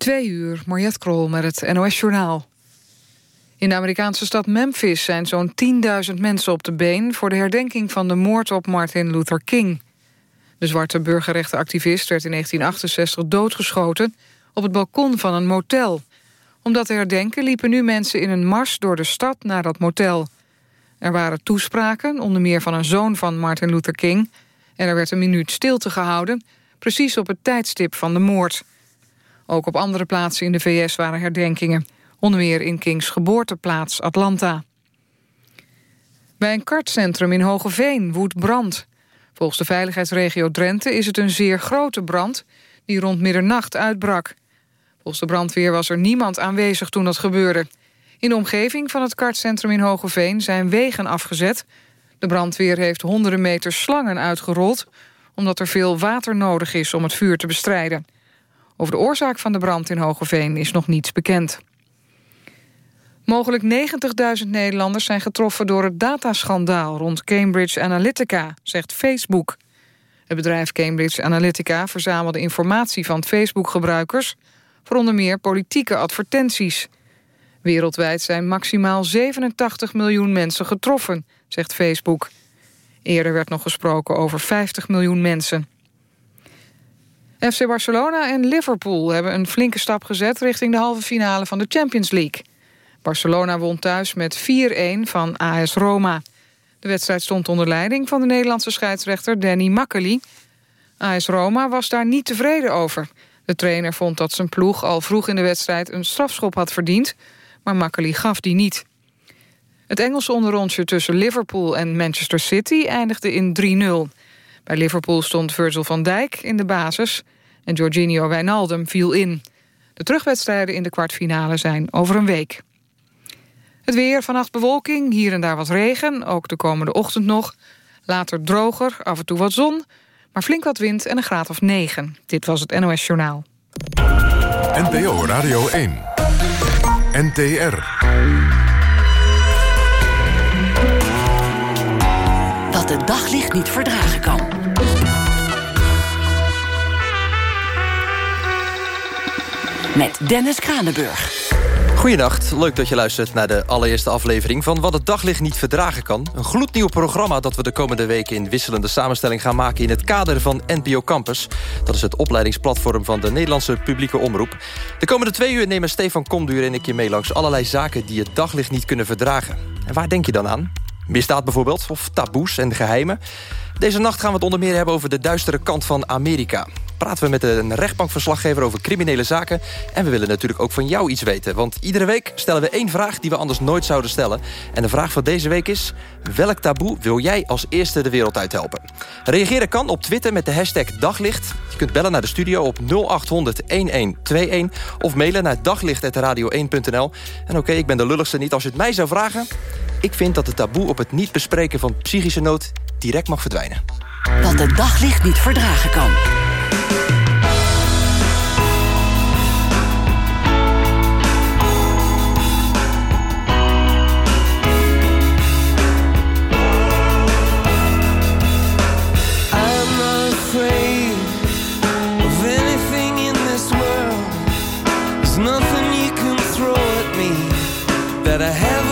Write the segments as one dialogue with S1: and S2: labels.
S1: Twee uur, Mariette Krol met het NOS-journaal. In de Amerikaanse stad Memphis zijn zo'n 10.000 mensen op de been... voor de herdenking van de moord op Martin Luther King. De zwarte burgerrechtenactivist werd in 1968 doodgeschoten... op het balkon van een motel. Om dat te herdenken liepen nu mensen in een mars door de stad naar dat motel. Er waren toespraken, onder meer van een zoon van Martin Luther King... en er werd een minuut stilte gehouden, precies op het tijdstip van de moord... Ook op andere plaatsen in de VS waren herdenkingen. Onder meer in Kings geboorteplaats Atlanta. Bij een kartcentrum in Hogeveen woedt brand. Volgens de veiligheidsregio Drenthe is het een zeer grote brand... die rond middernacht uitbrak. Volgens de brandweer was er niemand aanwezig toen dat gebeurde. In de omgeving van het kartcentrum in Hogeveen zijn wegen afgezet. De brandweer heeft honderden meters slangen uitgerold... omdat er veel water nodig is om het vuur te bestrijden. Over de oorzaak van de brand in Hogeveen is nog niets bekend. Mogelijk 90.000 Nederlanders zijn getroffen door het dataschandaal rond Cambridge Analytica, zegt Facebook. Het bedrijf Cambridge Analytica verzamelde informatie van Facebook-gebruikers... voor onder meer politieke advertenties. Wereldwijd zijn maximaal 87 miljoen mensen getroffen, zegt Facebook. Eerder werd nog gesproken over 50 miljoen mensen. FC Barcelona en Liverpool hebben een flinke stap gezet... richting de halve finale van de Champions League. Barcelona won thuis met 4-1 van AS Roma. De wedstrijd stond onder leiding van de Nederlandse scheidsrechter Danny Makkely. AS Roma was daar niet tevreden over. De trainer vond dat zijn ploeg al vroeg in de wedstrijd... een strafschop had verdiend, maar Makkely gaf die niet. Het Engelse onderrondje tussen Liverpool en Manchester City eindigde in 3-0... Bij Liverpool stond Virgil van Dijk in de basis en Jorginho Wijnaldum viel in. De terugwedstrijden in de kwartfinale zijn over een week. Het weer, vannacht bewolking, hier en daar wat regen, ook de komende ochtend nog. Later droger, af en toe wat zon, maar flink wat wind en een graad of 9. Dit was het NOS Journaal.
S2: NPO Radio 1. NTR.
S3: Dat het daglicht niet verdragen kan. Met Dennis Kranenburg.
S4: Goedenacht, leuk dat je luistert naar de allereerste aflevering van Wat het daglicht niet verdragen kan. Een gloednieuw programma dat we de komende weken in wisselende samenstelling gaan maken in het kader van NPO Campus. Dat is het opleidingsplatform van de Nederlandse publieke omroep. De komende twee uur nemen Stefan Komduur en ik je mee langs allerlei zaken die het daglicht niet kunnen verdragen. En waar denk je dan aan? Misdaad bijvoorbeeld, of taboes en geheimen. Deze nacht gaan we het onder meer hebben over de duistere kant van Amerika praten we met een rechtbankverslaggever over criminele zaken. En we willen natuurlijk ook van jou iets weten. Want iedere week stellen we één vraag die we anders nooit zouden stellen. En de vraag van deze week is... welk taboe wil jij als eerste de wereld uithelpen? Reageren kan op Twitter met de hashtag Daglicht. Je kunt bellen naar de studio op 0800-1121... of mailen naar daglicht.radio1.nl. En oké, ik ben de lulligste niet als je het mij zou vragen. Ik vind dat het taboe op het niet bespreken van psychische nood... direct mag verdwijnen.
S3: Dat het daglicht niet verdragen kan.
S4: that I have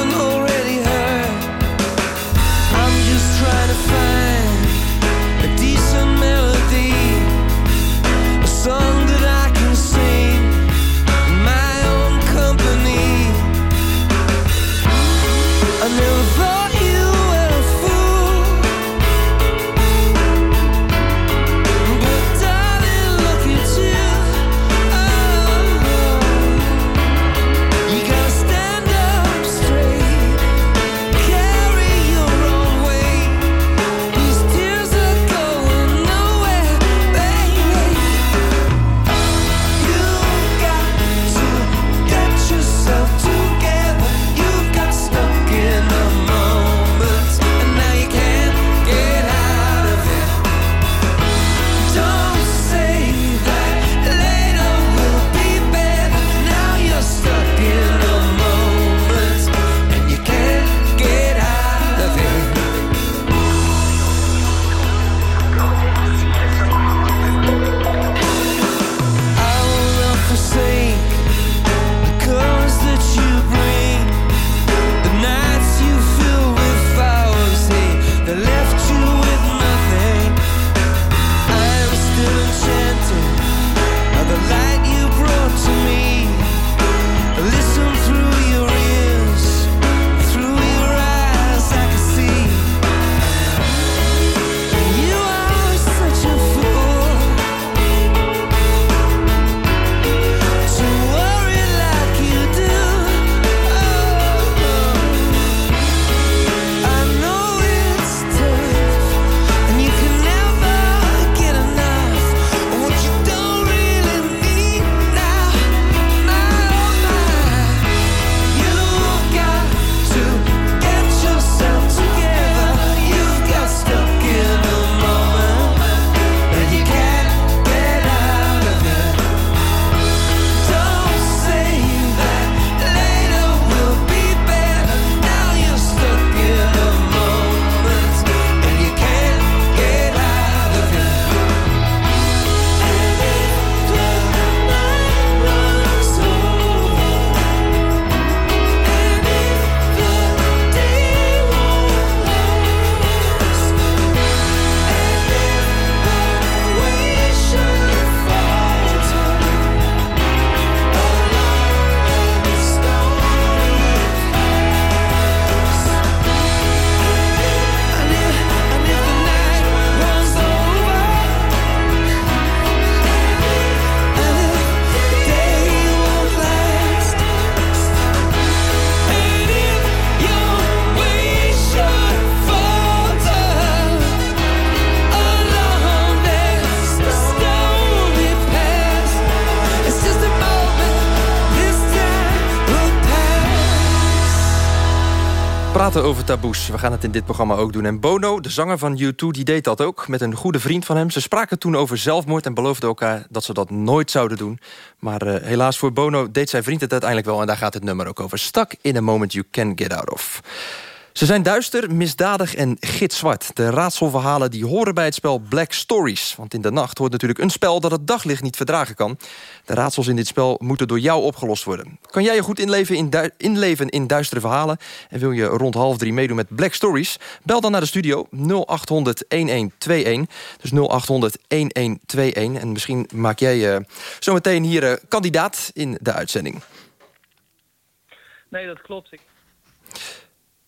S4: over taboes. We gaan het in dit programma ook doen. En Bono, de zanger van U2, die deed dat ook met een goede vriend van hem. Ze spraken toen over zelfmoord en beloofden elkaar dat ze dat nooit zouden doen. Maar uh, helaas voor Bono deed zijn vriend het uiteindelijk wel... en daar gaat het nummer ook over. Stuck in a moment you can get out of. Ze zijn duister, misdadig en gitzwart. De raadselverhalen die horen bij het spel Black Stories. Want in de nacht hoort natuurlijk een spel dat het daglicht niet verdragen kan. De raadsels in dit spel moeten door jou opgelost worden. Kan jij je goed inleven in, inleven in duistere verhalen... en wil je rond half drie meedoen met Black Stories? Bel dan naar de studio 0800-1121. Dus 0800-1121. En misschien maak jij uh, zometeen hier uh, kandidaat in de uitzending.
S5: Nee, dat klopt. Ik...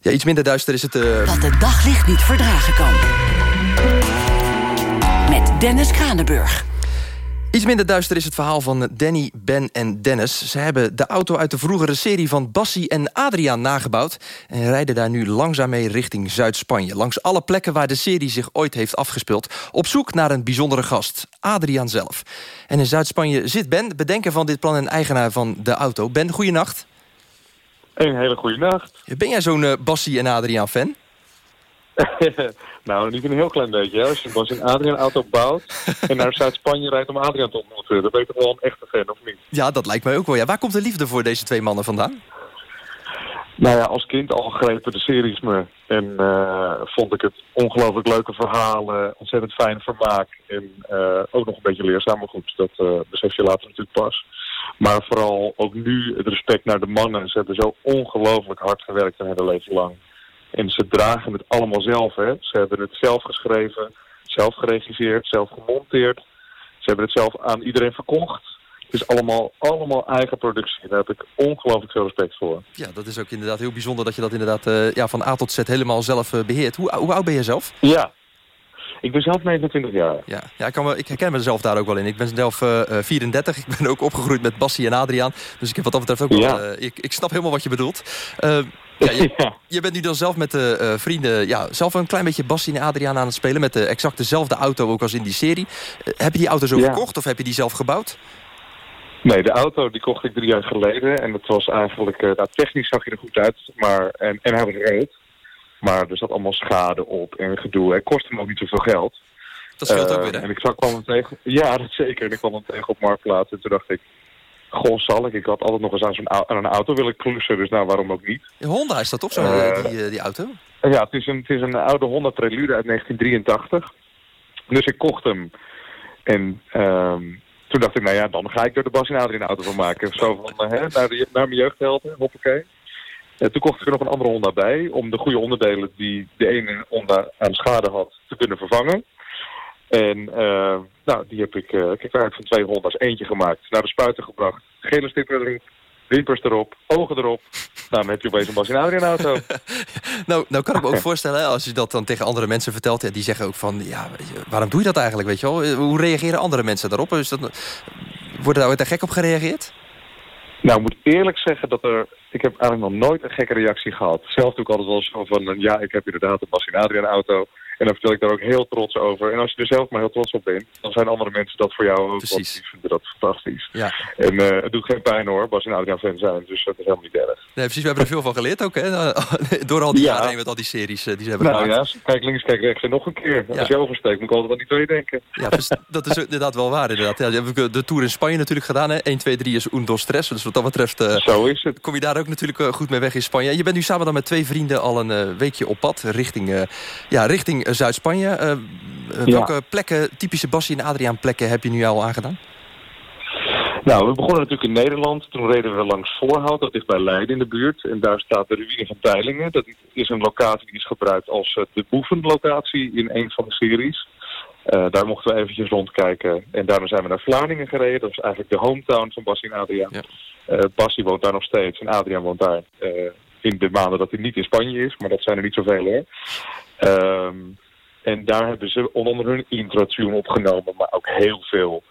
S4: Ja, iets minder duister is het... Uh...
S3: Dat het daglicht niet verdragen kan. Met Dennis Kranenburg.
S4: Iets minder duister is het verhaal van Danny, Ben en Dennis. Ze hebben de auto uit de vroegere serie van Bassie en Adriaan nagebouwd... en rijden daar nu langzaam mee richting Zuid-Spanje. Langs alle plekken waar de serie zich ooit heeft afgespeeld... op zoek naar een bijzondere gast, Adriaan zelf. En in Zuid-Spanje zit Ben, bedenker van dit plan en eigenaar van de auto. Ben, goeienacht.
S6: Een hele goede nacht.
S4: Ben jij zo'n uh, Bassie en Adriaan fan?
S6: nou, niet een heel klein beetje. Hè? Als je Bassie en Adriaan auto bouwt en naar Zuid-Spanje rijdt om Adriaan te ontmoeten... dan ben je toch wel een echte fan, of niet?
S4: Ja, dat lijkt mij ook wel. Ja, waar komt de liefde voor deze twee mannen vandaan?
S6: Nou ja, als kind al gegrepen de series me. En uh, vond ik het ongelooflijk leuke verhalen, ontzettend fijn vermaak. En uh, ook nog een beetje leerzaam, maar goed, dat uh, besef je later natuurlijk pas. Maar vooral ook nu het respect naar de mannen. Ze hebben zo ongelooflijk hard gewerkt hun hele leven lang. En ze dragen het allemaal zelf. Hè. Ze hebben het zelf geschreven, zelf geregisseerd, zelf gemonteerd. Ze hebben het zelf aan iedereen verkocht. Het is allemaal, allemaal eigen productie. Daar heb ik ongelooflijk veel respect voor.
S4: Ja, dat is ook inderdaad heel bijzonder dat je dat inderdaad uh, ja, van A tot Z helemaal zelf uh, beheert. Hoe, hoe oud ben je zelf?
S6: Ja, ik ben zelf 29 jaar.
S4: Ja, ja ik, kan me, ik herken mezelf daar ook wel in. Ik ben zelf uh, 34. Ik ben ook opgegroeid met Bassie en Adriaan. Dus ik heb wat dat betreft ook wel... Uh, ik, ik snap helemaal wat je bedoelt. Uh, ja, je, ja. je, bent nu dan zelf met de vrienden... Ja, zelf een klein beetje Bassie en Adriaan aan het spelen... met de exact dezelfde auto ook als in die serie. heb je die auto zo ja. gekocht of heb je die zelf gebouwd?
S6: Nee, de auto die kocht ik drie jaar geleden. En het was eigenlijk... nou, technisch zag je er goed uit. Maar, en, en hij was reed. Maar er zat allemaal schade op en gedoe. Het kostte me ook niet zoveel geld.
S4: Dat scheelt ook weer, hè?
S6: En ik zag, kwam hem tegen. Ja, dat zeker. En ik kwam hem tegen op Marktplaats. En toen dacht ik, goh, zal ik? Ik had altijd nog eens aan, zo'n aan een auto willen klussen. Dus nou, waarom ook niet?
S4: Honda is dat toch zo, uh, die, uh, die auto?
S6: Ja, het is, een, het is een oude Honda Prelude uit 1983. Dus ik kocht hem. En um, toen dacht ik, nou ja, dan ga ik er de Bas in Adrien auto van maken. Zo van, hè, naar, de, naar mijn jeugdhelden, hoppakee. Toen kocht ik er nog een andere Honda bij om de goede onderdelen die de ene Honda aan schade had te kunnen vervangen. En uh, nou, die heb ik, uh, ik heb eigenlijk van twee Honda's eentje gemaakt. Naar de spuiter gebracht. Gele sticker erin, wimpers erop, ogen erop. Nou, dan heb je opeens een Bas in Adriaan auto.
S4: nou, nou kan ik me ook voorstellen, als je dat dan tegen andere mensen vertelt... Ja, die zeggen ook van, ja, waarom doe je dat eigenlijk, weet je wel? Hoe reageren andere mensen daarop? Is dat, wordt daar ooit gek op gereageerd?
S6: Nou, ik moet eerlijk zeggen dat er... Ik heb eigenlijk nog nooit een gekke reactie gehad. Zelf doe ik altijd wel zo van... Ja, ik heb inderdaad een Bas in Adriaan auto. En dan vertel ik daar ook heel trots over. En als je er zelf maar heel trots op bent, dan zijn andere mensen dat voor jou ook.
S4: Precies.
S6: Die vinden dat fantastisch.
S4: Ja.
S6: En uh, het doet geen pijn hoor, Bas en Adriaan fan zijn. Dus dat is helemaal niet erg.
S4: Nee, precies. We hebben er veel van geleerd ook, hè? Door al die ja. jaren heen met al die series uh, die ze hebben
S6: nou,
S4: gemaakt.
S6: ja, kijk links, kijk rechts en nog een keer. Ja. Als je oversteekt, moet ik altijd aan die twee denken.
S4: Ja, dat is inderdaad wel waar, inderdaad. Ja, je hebt de Tour in Spanje natuurlijk gedaan, hè? 1, 2, 3 is un, dos, stress. Dus wat dat betreft uh,
S6: Zo is het.
S4: kom je daar ook natuurlijk goed mee weg in Spanje. Je bent nu samen dan met twee vrienden al een weekje op pad richting, ja, richting Zuid-Spanje. Uh, welke ja. plekken, typische Bassie en Adriaan plekken heb je nu al aangedaan?
S6: Nou, we begonnen natuurlijk in Nederland. Toen reden we langs Voorhout, dat ligt bij Leiden in de buurt. En daar staat de ruïne van Teilingen. Dat is een locatie die is gebruikt als uh, de boevenlocatie in een van de series. Uh, daar mochten we eventjes rondkijken. En daarna zijn we naar Vlaardingen gereden. Dat is eigenlijk de hometown van Bassie en Adriaan. Ja. Uh, Bassie woont daar nog steeds en Adriaan woont daar in de maanden dat hij niet in Spanje is. Maar dat zijn er niet zoveel hoor. Um, en daar hebben ze onder andere hun intro-tune opgenomen, maar ook heel veel.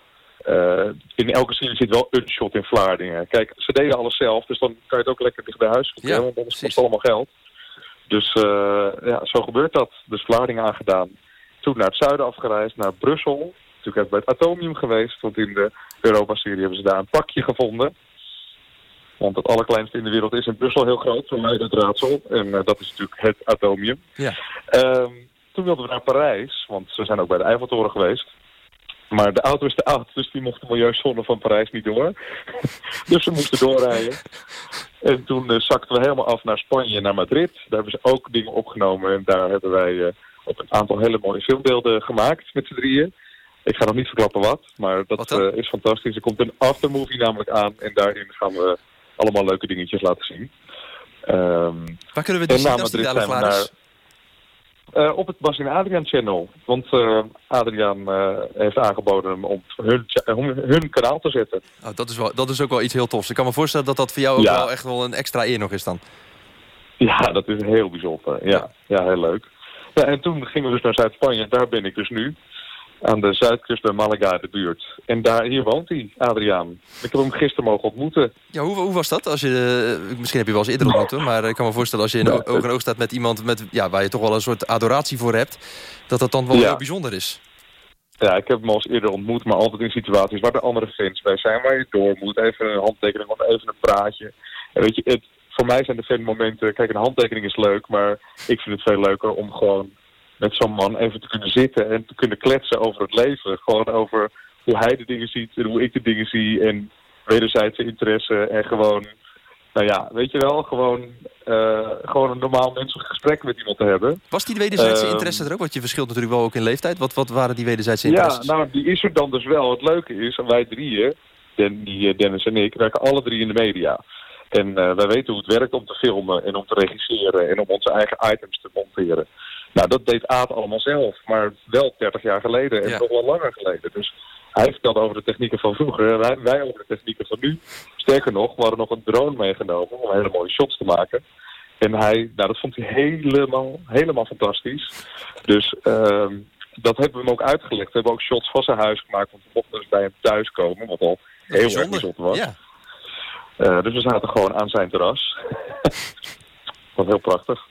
S6: Uh, in elke serie zit wel een shot in Vlaardingen. Kijk, ze deden alles zelf, dus dan kan je het ook lekker dicht bij huis zoeken, ja, want anders kost het allemaal geld. Dus uh, ja, zo gebeurt dat. Dus Vlaardingen aangedaan. Toen naar het zuiden afgereisd, naar Brussel. Natuurlijk even bij het Atomium geweest, want in de Europa-serie hebben ze daar een pakje gevonden. Want het allerkleinste in de wereld is in Brussel heel groot, voor mij dat raadsel. En eh, dat is natuurlijk het atomium.
S4: Ja.
S6: Ehm, toen wilden we naar Parijs, want we zijn ook bij de Eiffeltoren geweest. Maar de auto is te oud, dus die mocht de milieuzone van Parijs niet door. dus we moesten doorrijden. En toen uh, zakten we helemaal af naar Spanje, naar Madrid. Daar hebben ze ook dingen opgenomen. En daar hebben wij uh, op een aantal hele mooie filmbeelden gemaakt met z'n drieën. Ik ga nog niet verklappen wat, maar dat
S4: wat uh,
S6: is fantastisch. Er komt een aftermovie namelijk aan en daarin gaan we allemaal leuke dingetjes laten zien. Um,
S4: Waar kunnen we die zien als die?
S6: Uh, op het Bas en Adriaan channel. Want uh, Adriaan uh, heeft aangeboden om hun, hun kanaal te zetten.
S4: Oh, dat, is wel, dat is ook wel iets heel tofs. Ik kan me voorstellen dat dat voor jou ook ja. wel echt wel een extra eer nog is dan.
S6: Ja, dat is heel bijzonder. Ja, ja. ja heel leuk. Ja, en toen gingen we dus naar Zuid-Spanje. Daar ben ik dus nu. Aan de zuidkust bij Malaga, de buurt. En daar, hier woont hij, Adriaan. Ik heb hem gisteren mogen ontmoeten.
S4: Ja, hoe, hoe was dat? Als je, misschien heb je wel eens eerder ontmoet, maar ik kan me voorstellen... als je in oog en oog staat met iemand met, ja, waar je toch wel een soort adoratie voor hebt... dat dat dan wel ja. heel bijzonder is.
S6: Ja, ik heb hem al eens eerder ontmoet, maar altijd in situaties waar de andere fans bij zijn. Waar je door moet, even een handtekening of even een praatje. En weet je, het, voor mij zijn de fanmomenten... Kijk, een handtekening is leuk, maar ik vind het veel leuker om gewoon met zo'n man even te kunnen zitten en te kunnen kletsen over het leven. Gewoon over hoe hij de dingen ziet en hoe ik de dingen zie en wederzijdse interesse en gewoon, nou ja, weet je wel, gewoon, uh, gewoon een normaal menselijk gesprek met iemand te hebben.
S4: Was die wederzijdse uh, interesse er ook? Want je verschilt natuurlijk wel ook in leeftijd. Wat, wat waren die wederzijdse interesses?
S6: Ja, nou, die is er dan dus wel. Het leuke is, wij drieën, die, Dennis en ik, werken alle drie in de media. En uh, wij weten hoe het werkt om te filmen en om te regisseren en om onze eigen items te monteren. Nou, dat deed Aad allemaal zelf, maar wel 30 jaar geleden en ja. nog wel langer geleden. Dus hij vertelde over de technieken van vroeger en wij, wij over de technieken van nu. Sterker nog, we hadden nog een drone meegenomen om hele mooie shots te maken. En hij, nou dat vond hij helemaal, helemaal fantastisch. Dus uh, dat hebben we hem ook uitgelegd. We hebben ook shots van zijn huis gemaakt, want we mochten dus bij hem thuis komen, wat al heel erg bijzonder was.
S4: Ja.
S6: Uh, dus we zaten gewoon aan zijn terras. wat heel prachtig.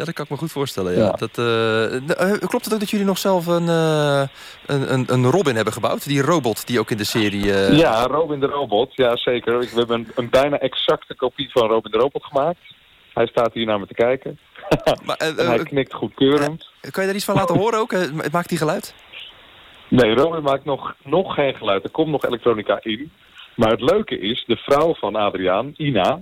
S4: Ja, dat kan ik me goed voorstellen. Ja. Ja. Dat, uh, klopt het ook dat jullie nog zelf een, uh, een, een, een, Robin hebben gebouwd? Die robot die ook in de serie... Uh...
S6: Ja, Robin de Robot. Ja, zeker. We hebben een, een, bijna exacte kopie van Robin de Robot gemaakt. Hij staat hier naar me te kijken. Maar, en hij knikt goedkeurend.
S4: kan je daar iets van laten horen ook? Maakt hij geluid?
S6: Nee, Robin maakt nog, nog geen geluid. Er komt nog elektronica in. Maar het leuke is, de vrouw van Adriaan, Ina...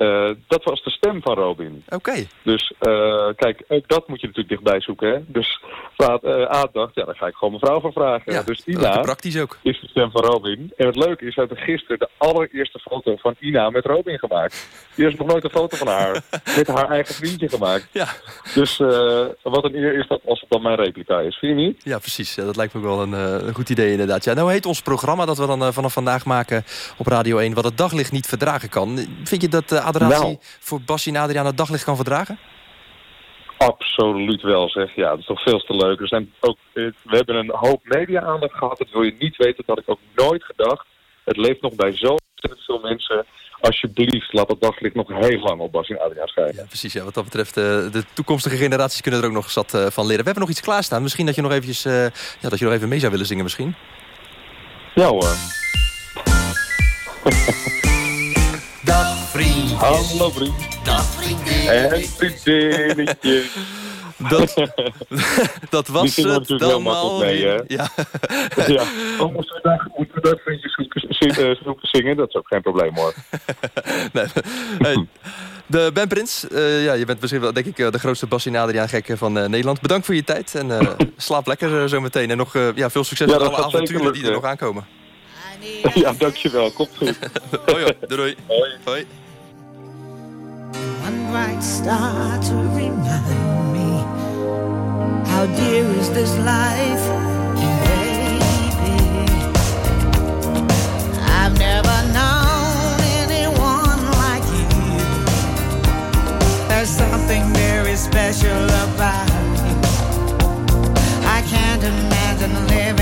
S6: Uh, dat was de stem van Robin.
S4: Oké. Okay.
S6: Dus uh, kijk, ook dat moet je natuurlijk dichtbij zoeken. Hè? Dus Aad, uh, Aad dacht, ja, daar ga ik gewoon mijn vrouw van vragen.
S4: Ja,
S6: dus Ina
S4: praktisch ook.
S6: is de stem van Robin. En het leuke is, we hebben gisteren de allereerste foto van Ina met Robin gemaakt. Die heeft nog nooit een foto van haar met haar eigen vriendje gemaakt.
S4: Ja.
S6: Dus wat een eer is dat als het dan mijn replica is. Vind je niet?
S4: Ja, precies. Ja, dat lijkt me wel een, een, goed idee inderdaad. Ja, nou heet ons programma dat we dan vanaf vandaag maken op Radio 1... wat het daglicht niet verdragen kan. Vind je dat adoratie nou. voor Bassie en Adriaan het daglicht kan verdragen?
S6: Absoluut wel, zeg. Ja, dat is toch veel te leuk. Er zijn ook, we hebben een hoop media-aandacht gehad. Dat wil je niet weten. Dat had ik ook nooit gedacht. Het leeft nog bij zo veel mensen. Alsjeblieft, laat het daglicht nog heel lang op Bassie en Adriaan schijnen.
S4: Ja, precies. Ja. Wat dat betreft, uh, de toekomstige generaties kunnen er ook nog zat uh, van leren. We hebben nog iets klaarstaan. Misschien dat je nog eventjes, ja, dat je nog even mee zou willen zingen misschien.
S6: Ja hoor.
S7: Vriendjes.
S6: Hallo vriend.
S7: Dag vriendjes.
S6: En vriendinnetjes.
S4: Dat, dat was het dan al.
S6: Mee, hè?
S4: ja.
S6: ja. Oh, moeten we daar, moeten we daar vriendjes zoeken zingen? Dat is ook geen probleem hoor.
S4: nee. Hey, de Ben Prins, uh, ja, je bent misschien wel denk ik de grootste Adriaan gek van uh, Nederland. Bedankt voor je tijd en uh, slaap lekker zo meteen. En nog ja, veel succes
S6: ja,
S4: met alle avonturen die er nog aankomen.
S6: Ja, dankjewel. Komt goed.
S4: hoi, hoi. Doei,
S6: Hoi.
S4: hoi.
S8: One bright star to remind me How dear is this life, baby I've never known anyone like you. There's something very special about you I can't imagine living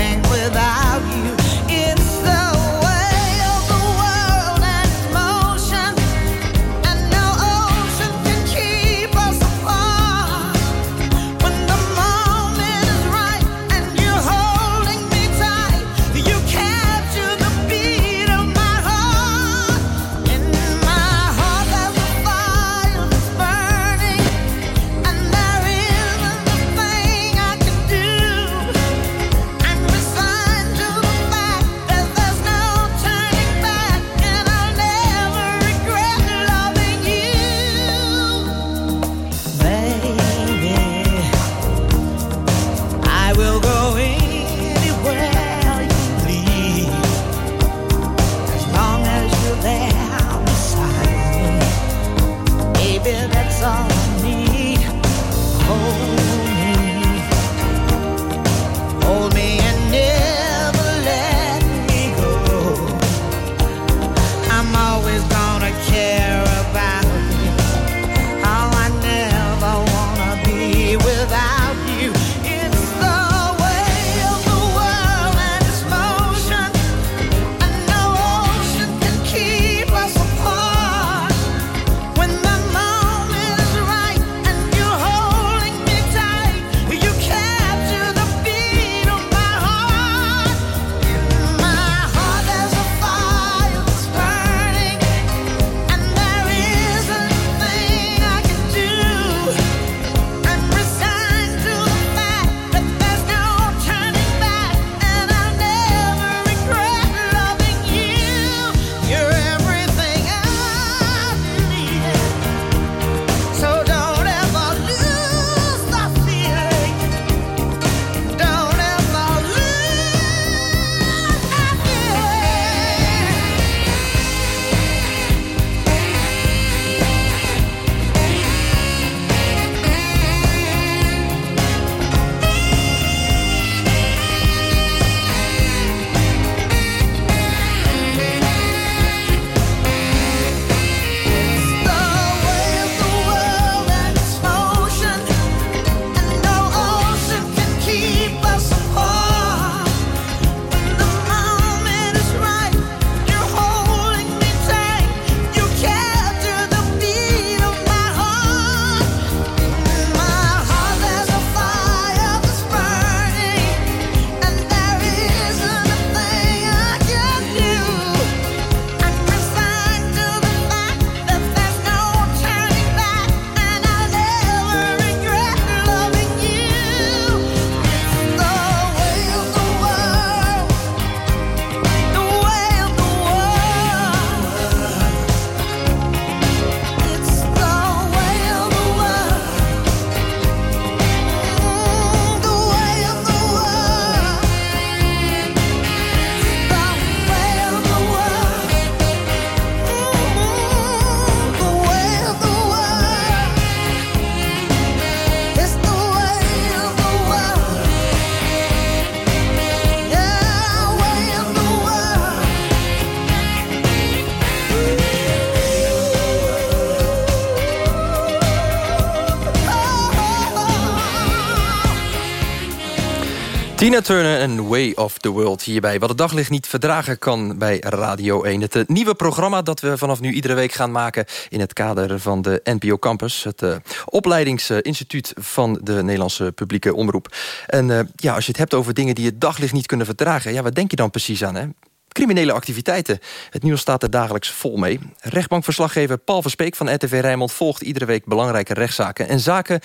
S4: Tina Turner en Way of the World hierbij. Wat het daglicht niet verdragen kan bij Radio 1. Het eh, nieuwe programma dat we vanaf nu iedere week gaan maken... in het kader van de NPO Campus. Het uh, opleidingsinstituut van de Nederlandse publieke omroep. En uh, ja, als je het hebt over dingen die het daglicht niet kunnen verdragen... ja, wat denk je dan precies aan, hè? criminele activiteiten. Het nieuws staat er dagelijks vol mee. Rechtbankverslaggever Paul Verspeek van RTV Rijnmond... volgt iedere week belangrijke rechtszaken. En zaken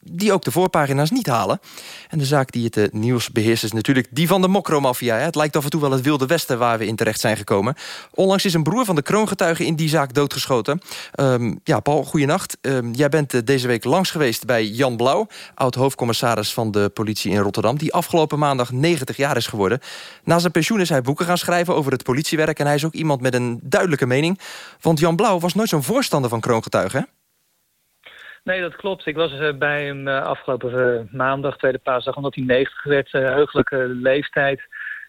S4: die ook de voorpagina's niet halen. En de zaak die het uh, nieuws beheerst is natuurlijk die van de mokromafia. Het lijkt af en toe wel het wilde westen waar we in terecht zijn gekomen. Onlangs is een broer van de kroongetuige in die zaak doodgeschoten. Um, ja, Paul, goeienacht. Um, jij bent uh, deze week langs geweest bij Jan Blauw... oud-hoofdcommissaris van de politie in Rotterdam... die afgelopen maandag 90 jaar is geworden. Na zijn pensioen is hij boeken gaan schrijven over het politiewerk... en hij is ook iemand met een duidelijke mening. Want Jan Blauw was nooit zo'n voorstander van kroongetuigen,
S5: Nee, dat klopt. Ik was uh, bij hem uh, afgelopen uh, maandag, tweede paasdag, omdat hij 90 werd, heugelijke leeftijd.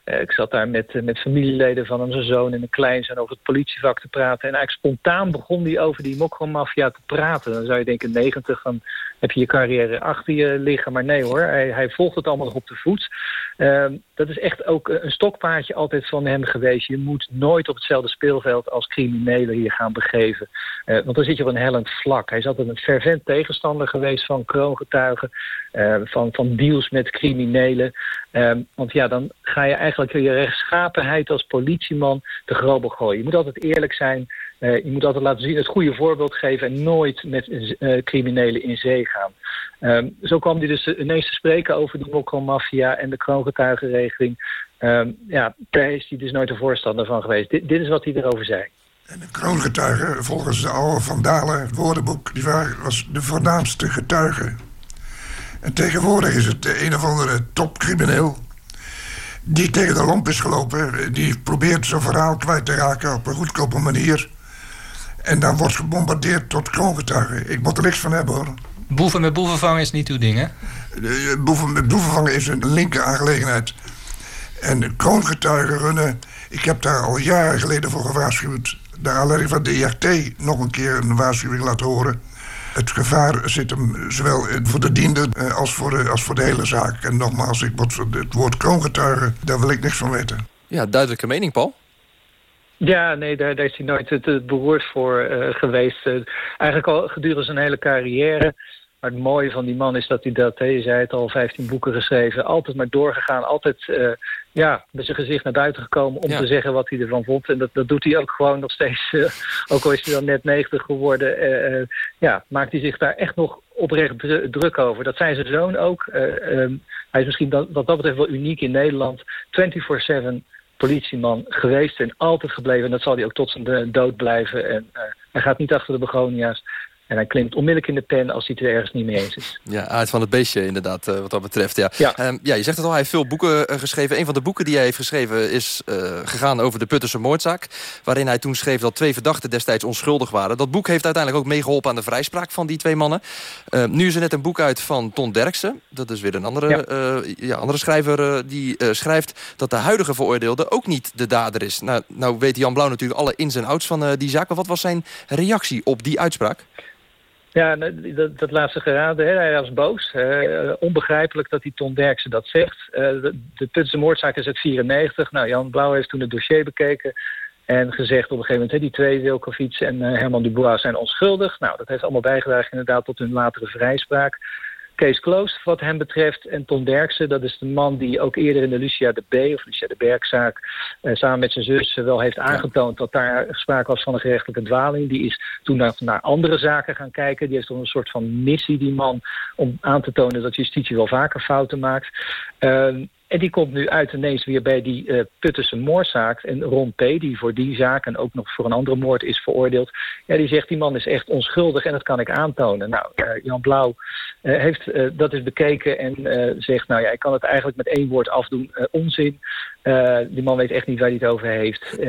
S5: Ik zat daar met, met familieleden van hem, zijn zoon en een kleinzoon over het politievak te praten. En eigenlijk spontaan begon hij over die mokromafia te praten. Dan zou je denken, 90, dan heb je je carrière achter je liggen. Maar nee hoor, hij, hij volgt het allemaal nog op de voet. Ehm, dat is echt ook een stokpaardje altijd van hem geweest. Je moet nooit op hetzelfde speelveld als criminelen hier gaan begeven. Uh, want dan zit je op een hellend vlak. Hij is altijd een fervent tegenstander geweest van kroongetuigen. Van, van deals met criminelen. Uh, want ja, dan ga je eigenlijk je rechtschapenheid als politieman te grobbel gooien. Je moet altijd eerlijk zijn. Uh, je moet altijd laten zien, het goede voorbeeld geven... en nooit met uh, criminelen in zee gaan. Um, zo kwam hij dus ineens te spreken over de mokromafia en de kroongetuigenregeling. Um, ja, daar is hij dus nooit een voorstander van geweest. Dit, is wat hij erover zei.
S9: En de kroongetuige, volgens de oude Van Dalen, woordenboek... die was de voornaamste getuige. En tegenwoordig is het een of andere topcrimineel... die tegen de lomp is gelopen. Die probeert zijn verhaal kwijt te raken op een goedkope manier... En dan wordt gebombardeerd tot kroongetuige. Ik moet er niks van hebben, hoor.
S10: Boeven met boeven vangen is niet uw ding, hè?
S9: Boeven met boeven vangen is een linker aangelegenheid. En kroongetuigen runnen... Ik heb daar al jaren geleden voor gewaarschuwd. Naar aanleiding van de IRT nog een keer een waarschuwing laten horen. Het gevaar zit hem zowel voor de diender eh, als voor de, als voor de hele zaak. En nogmaals, ik het woord kroongetuigen, daar wil ik niks van weten.
S4: Ja, duidelijke mening, Paul.
S5: Ja, nee, daar, daar is hij nooit het, beroerd voor uh, geweest. Uh, eigenlijk al gedurende zijn hele carrière. Maar het mooie van die man is dat hij dat, hè, je zei het al, 15 boeken geschreven. Altijd maar doorgegaan, altijd uh, ja, met zijn gezicht naar buiten gekomen om ja. te zeggen wat hij ervan vond. En dat, dat doet hij ook gewoon nog steeds, ook al is hij dan net 90 geworden. ja, maakt hij zich daar echt nog oprecht dru druk over. Dat zijn zijn zoon ook. Um, hij is misschien dat, wat dat betreft wel uniek in Nederland. 24-7 politieman geweest en altijd gebleven. En dat zal hij ook tot zijn dood blijven. En hij gaat niet achter de begonia's. En hij klimt onmiddellijk in de pen als hij het er ergens niet mee eens is.
S4: Ja, aard van het beestje inderdaad, uh, wat dat betreft. Ja. Ja. Um, ja, je zegt het al, hij heeft veel boeken uh, geschreven. Een van de boeken die hij heeft geschreven is uh, gegaan over de Putterse moordzaak. Waarin hij toen schreef dat twee verdachten destijds onschuldig waren. Dat boek heeft uiteindelijk ook meegeholpen aan de vrijspraak van die twee mannen. nu is er net een boek uit van Ton Derksen. Dat is weer een andere, ja. ja andere schrijver die schrijft dat de huidige veroordeelde ook niet de dader is. Nou, nou weet Jan Blauw natuurlijk alle ins en outs van die zaak. Maar wat was zijn reactie op die uitspraak?
S5: Ja, dat, dat laatste geraden. Hè. Hij was boos. Uh, onbegrijpelijk dat die Ton Derksen dat zegt. Uh, de, de Putse moordzaak is uit 94. Nou, Jan Blauw heeft toen het dossier bekeken. En gezegd op een gegeven moment, hè, die twee, Wilkovits en Herman Dubois zijn onschuldig. Nou, dat heeft allemaal bijgedragen inderdaad tot hun latere vrijspraak. Kees Kloos, wat hem betreft. En Ton Derksen, dat is de man die ook eerder in de Lucia de B... of Lucia de Bergzaak, eh, samen met zijn zus wel heeft aangetoond... dat daar sprake was van een gerechtelijke dwaling. Die is toen naar, naar andere zaken gaan kijken. Die heeft toch een soort van missie, die man... om aan te tonen dat justitie wel vaker fouten maakt. Uh, en die komt nu uit ineens weer bij die uh, Puttense moordzaak. En Ron P., die voor die zaak en ook nog voor een andere moord is veroordeeld... Ja, die zegt, die man is echt onschuldig en dat kan ik aantonen. Nou, uh, Jan Blauw uh, heeft dat eens bekeken en zegt... nou ja, ik kan het eigenlijk met één woord afdoen, onzin. Die man weet echt niet waar hij het over heeft.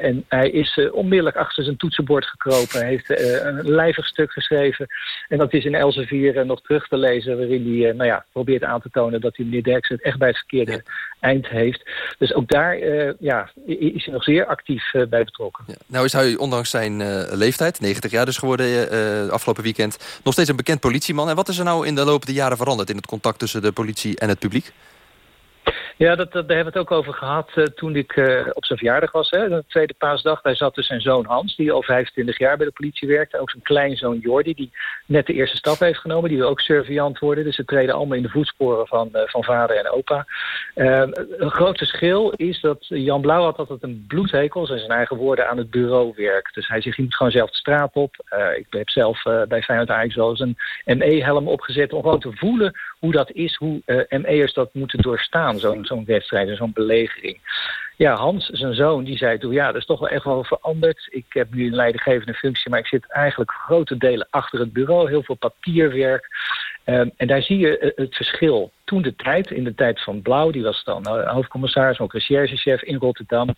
S5: en hij is onmiddellijk achter zijn toetsenbord gekropen. Hij heeft een lijvig stuk geschreven. En dat is in Elsevier nog terug te lezen... waarin hij nou ja, probeert aan te tonen dat die meneer Derksen het echt bij het verkeerde eind heeft. Dus ook daar ja, is hij nog zeer actief bij betrokken. Ja.
S4: Nou is hij ondanks zijn leeftijd, 90 jaar dus geworden afgelopen weekend... nog steeds een bekend politieman. En wat is er nou in de loop der jaren veranderd... in het contact tussen de politie en het publiek?
S5: Ja, dat, dat, daar hebben we het ook over gehad uh, toen ik uh, op zijn verjaardag was. Hè, de tweede paasdag. Daar zat dus zijn zoon Hans, die al 25 jaar bij de politie werkte. Ook zijn kleinzoon Jordi, die net de eerste stap heeft genomen. Die wil ook surveillant worden. Dus ze treden allemaal in de voetsporen van, uh, van vader en opa. een groot verschil is dat Jan Blauw had altijd een bloedhekel, zijn zijn eigen woorden, aan het bureauwerk. Dus hij zegt, je moet gewoon zelf de straat op. ik heb zelf bij Feyenoord Ajax wel eens een ME-helm opgezet om gewoon te voelen hoe dat is, hoe ME'ers dat moeten doorstaan, zo'n zo'n wedstrijd en zo'n belegering. Ja, Hans, zijn zoon, die zei toen, ja, dat is toch wel echt wel veranderd. Ik heb nu een leidinggevende functie, maar ik zit eigenlijk grote delen achter het bureau. Heel veel papierwerk. Um, en daar zie je het verschil. Toen de tijd, in de tijd van Blauw, die was dan uh, hoofdcommissaris, ook recherchechef in Rotterdam.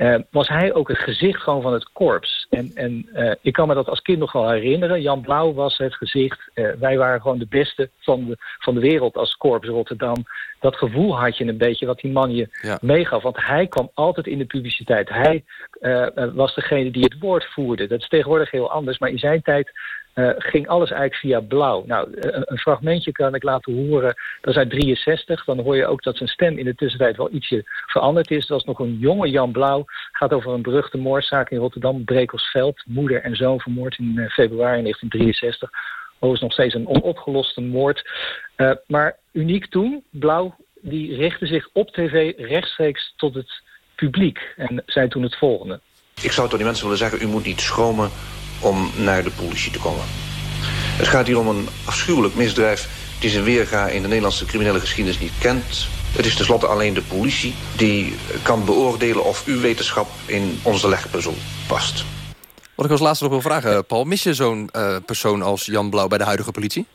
S5: Uh, was hij ook het gezicht gewoon van het korps. En, en uh, ik kan me dat als kind nog wel herinneren. Jan Blauw was het gezicht. Uh, wij waren gewoon de beste van de, van de wereld als korps Rotterdam. Dat gevoel had je een beetje wat die man je ja. meegaf. Want hij kwam altijd in de publiciteit. Hij was degene die het woord voerde. Dat is tegenwoordig heel anders. Maar in zijn tijd uh, ging alles eigenlijk via blauw. Nou, een, een, fragmentje kan ik laten horen. Dat is uit 63. Dan hoor je ook dat zijn stem in de tussentijd wel ietsje veranderd is. Dat was nog een jonge Jan Blauw. gaat over een beruchte moordzaak in Rotterdam. Brekelsveld. Moeder en zoon vermoord in uh, februari 1963. Oh, is nog steeds een onopgeloste moord. Maar uniek toen, Blauw, die richtte zich op tv rechtstreeks tot het publiek. En zei toen het volgende.
S11: Ik zou tot die mensen willen zeggen, u moet niet schromen om naar de politie te komen. Het gaat hier om een afschuwelijk misdrijf... die zijn weerga in de Nederlandse criminele geschiedenis niet kent. Het is tenslotte alleen de politie die kan beoordelen... of uw wetenschap in onze legpuzzel past.
S4: Wat ik als laatste nog wil vragen, Paul... mis je zo'n uh, persoon als Jan Blauw bij de huidige politie?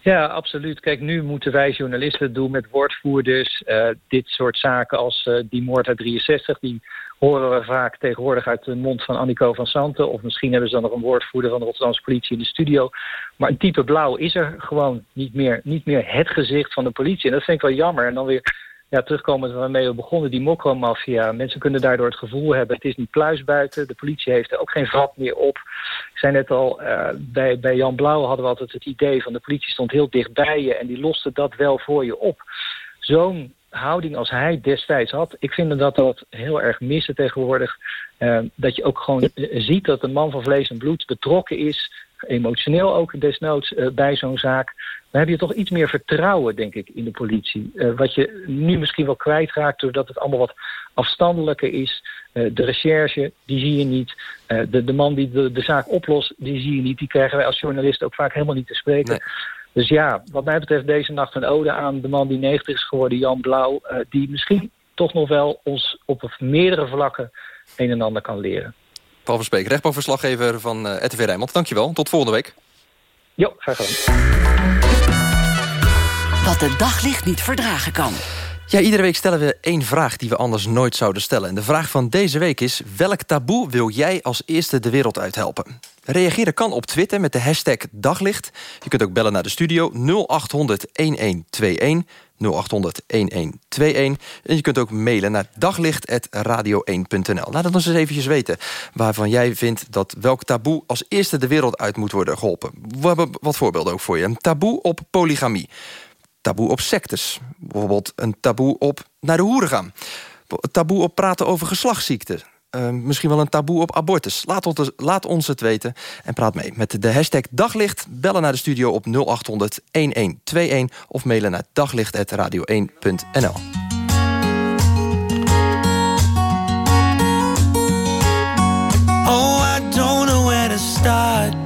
S5: Ja, absoluut. Kijk, nu moeten wij journalisten doen met woordvoerders. Uh, dit soort zaken als uh, die moord uit 63... die horen we vaak tegenwoordig uit de mond van Annico van Santen. Of misschien hebben ze dan nog een woordvoerder van de Rotterdamse politie in de studio. Maar een type blauw is er gewoon niet meer, niet meer het gezicht van de politie. En dat vind ik wel jammer. En dan weer ja, terugkomen waarmee we begonnen, die mokromafia. Mensen kunnen daardoor het gevoel hebben, het is niet pluis buiten. De politie heeft er ook geen vat meer op. Ik zei net al, uh, bij, bij Jan Blauw hadden we altijd het idee van de politie stond heel dichtbij je en die loste dat wel voor je op. Zo'n houding als hij destijds had... ik vind dat dat heel erg missen tegenwoordig. Uh, dat je ook gewoon ziet dat een man van vlees en bloed betrokken is... emotioneel ook desnoods uh, bij zo'n zaak... dan heb je toch iets meer vertrouwen, denk ik, in de politie. Wat je nu misschien wel kwijtraakt... doordat het allemaal wat afstandelijker is. de recherche, die zie je niet. de, de man die de, zaak oplost, die zie je niet. Die krijgen wij als journalisten ook vaak helemaal niet te spreken... Dus ja, wat mij betreft deze nacht een ode aan de man die 90 is geworden, Jan Blauw. Uh, die misschien toch nog wel ons op meerdere vlakken een en ander kan leren.
S4: Paul Verspeek, rechtbovenverslaggever van uh, RTV Rijnmond. Dankjewel, tot volgende week.
S5: Jo, graag gedaan.
S3: Wat de daglicht niet verdragen kan.
S4: Ja, iedere week stellen we één vraag die we anders nooit zouden stellen. En de vraag van deze week is... welk taboe wil jij als eerste de wereld uithelpen? Reageren kan op Twitter met de hashtag Daglicht. Je kunt ook bellen naar de studio 0800 1121. 0800 1121. En je kunt ook mailen naar daglicht.radio1.nl. Laat het ons eens eventjes weten waarvan jij vindt dat welk taboe als eerste de wereld uit moet worden geholpen. We hebben wat voorbeelden ook voor je. Een taboe op polygamie. Taboe op sectes. Bijvoorbeeld een taboe op naar de hoeren gaan. Taboe op praten over geslachtsziekten. Uh, misschien wel een taboe op abortus. Laat ons, laat ons het weten en praat mee. Met de hashtag Daglicht bellen naar de studio op 0800 1121... of mailen naar daglicht.radio1.nl.
S8: Oh, I don't know where to start.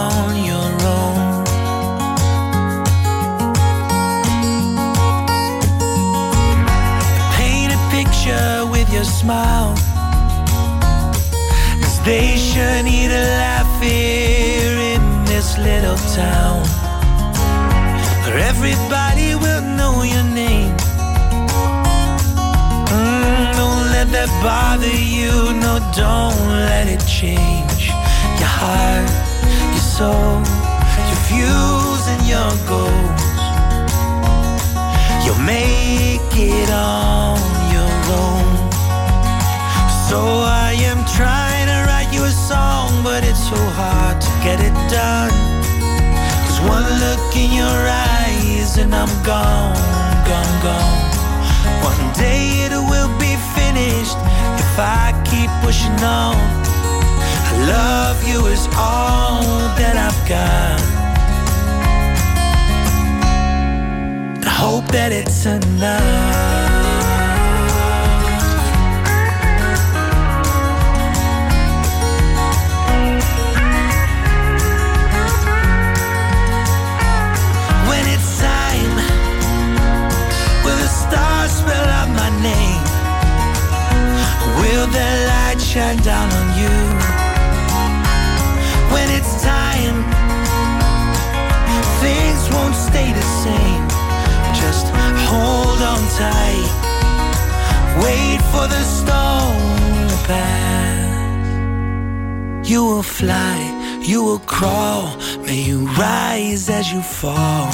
S8: with smile. Cause they sure need a laugh here in this little town where everybody will know your name. Mm, don't let that bother you, no, don't let it change your heart, your soul, your views, and your goals. You'll make it on your own. So I am trying to write you a song, but it's so hard to get it done. Cause one look in your eyes and I'm gone, gone, gone. One day it will be finished if I keep pushing on. I love you is all that I've got. I hope that it's enough. Their light shine down on you? When it's time, things won't stay the same. Just hold on tight. Wait for the storm to pass. You will fly, you will crawl. May you rise as you fall.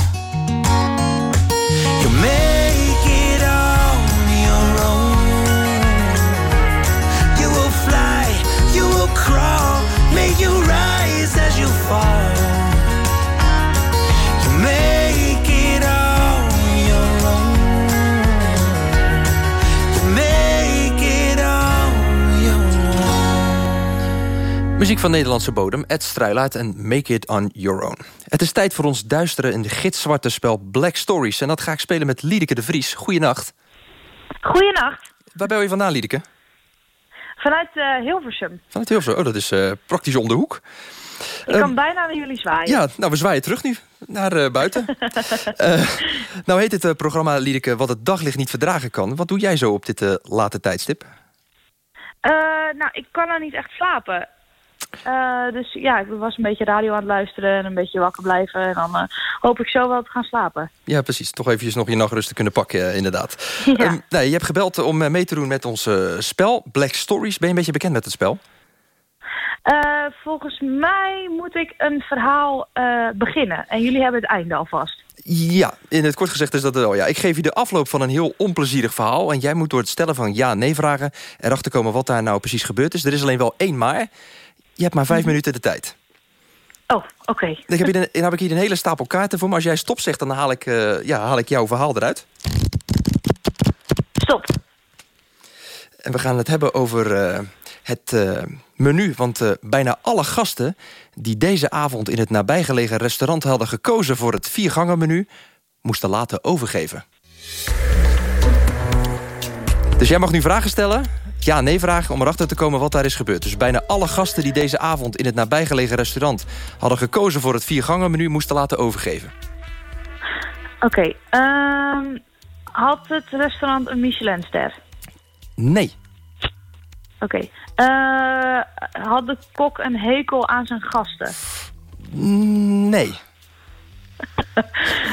S4: Muziek van Nederlandse bodem, Ed Struilaert en Make It On Your Own. Het is tijd voor ons duistere en gitzwarte spel Black Stories. En dat ga ik spelen met Liedeke de Vries. Goeienacht.
S12: Goeienacht.
S4: Waar ben je vandaan, Liedeke?
S12: Vanuit eh, Hilversum.
S4: Vanuit Hilversum. Oh, dat is eh, praktisch om de hoek.
S12: Ik
S4: Ehm,
S12: kan bijna naar jullie zwaaien.
S4: Ja, nou, we zwaaien terug nu naar eh, buiten. Nou heet het programma, Liedeke, Wat het daglicht niet verdragen kan. Wat doe jij zo op dit late tijdstip?
S12: Nou, ik kan nou niet echt slapen. Eh, dus ja, ik was een beetje radio aan het luisteren en een beetje wakker blijven. En dan eh, hoop ik zo wel te gaan slapen.
S4: Ja, precies. Toch eventjes nog je nachtrust te kunnen pakken, eh, inderdaad.
S12: Ja.
S4: Ehm, nou, je hebt gebeld om mee te doen met ons spel, Black Stories. Ben je een beetje bekend met het spel?
S12: Volgens mij moet ik een verhaal beginnen. En jullie hebben het einde alvast.
S4: Ja, in het kort gezegd is dat wel. Ja. Ik geef je de afloop van een heel onplezierig verhaal... en jij moet door het stellen van ja-nee-vragen... erachter komen wat daar nou precies gebeurd is. Er is alleen wel één maar. Je hebt maar vijf minuten de tijd.
S12: Oh, oké.
S4: Dan heb, je een- dan heb ik hier een hele stapel kaarten voor me. Als jij stop zegt, dan haal ik, eh, ja, haal ik jouw verhaal eruit.
S12: Stop.
S4: En we gaan het hebben over eh, het eh, menu. Want bijna alle gasten die deze avond in het nabijgelegen restaurant hadden gekozen voor het viergangenmenu, moesten laten overgeven. Dus jij mag nu vragen stellen. Ja, nee vragen om erachter te komen wat daar is gebeurd. Dus bijna alle gasten die deze avond in het nabijgelegen restaurant hadden gekozen voor het viergangenmenu moesten laten overgeven.
S12: Oké. ehm, had het restaurant een Michelinster?
S4: Nee.
S12: Oké. Eh, had de kok een hekel aan zijn gasten?
S4: Nee.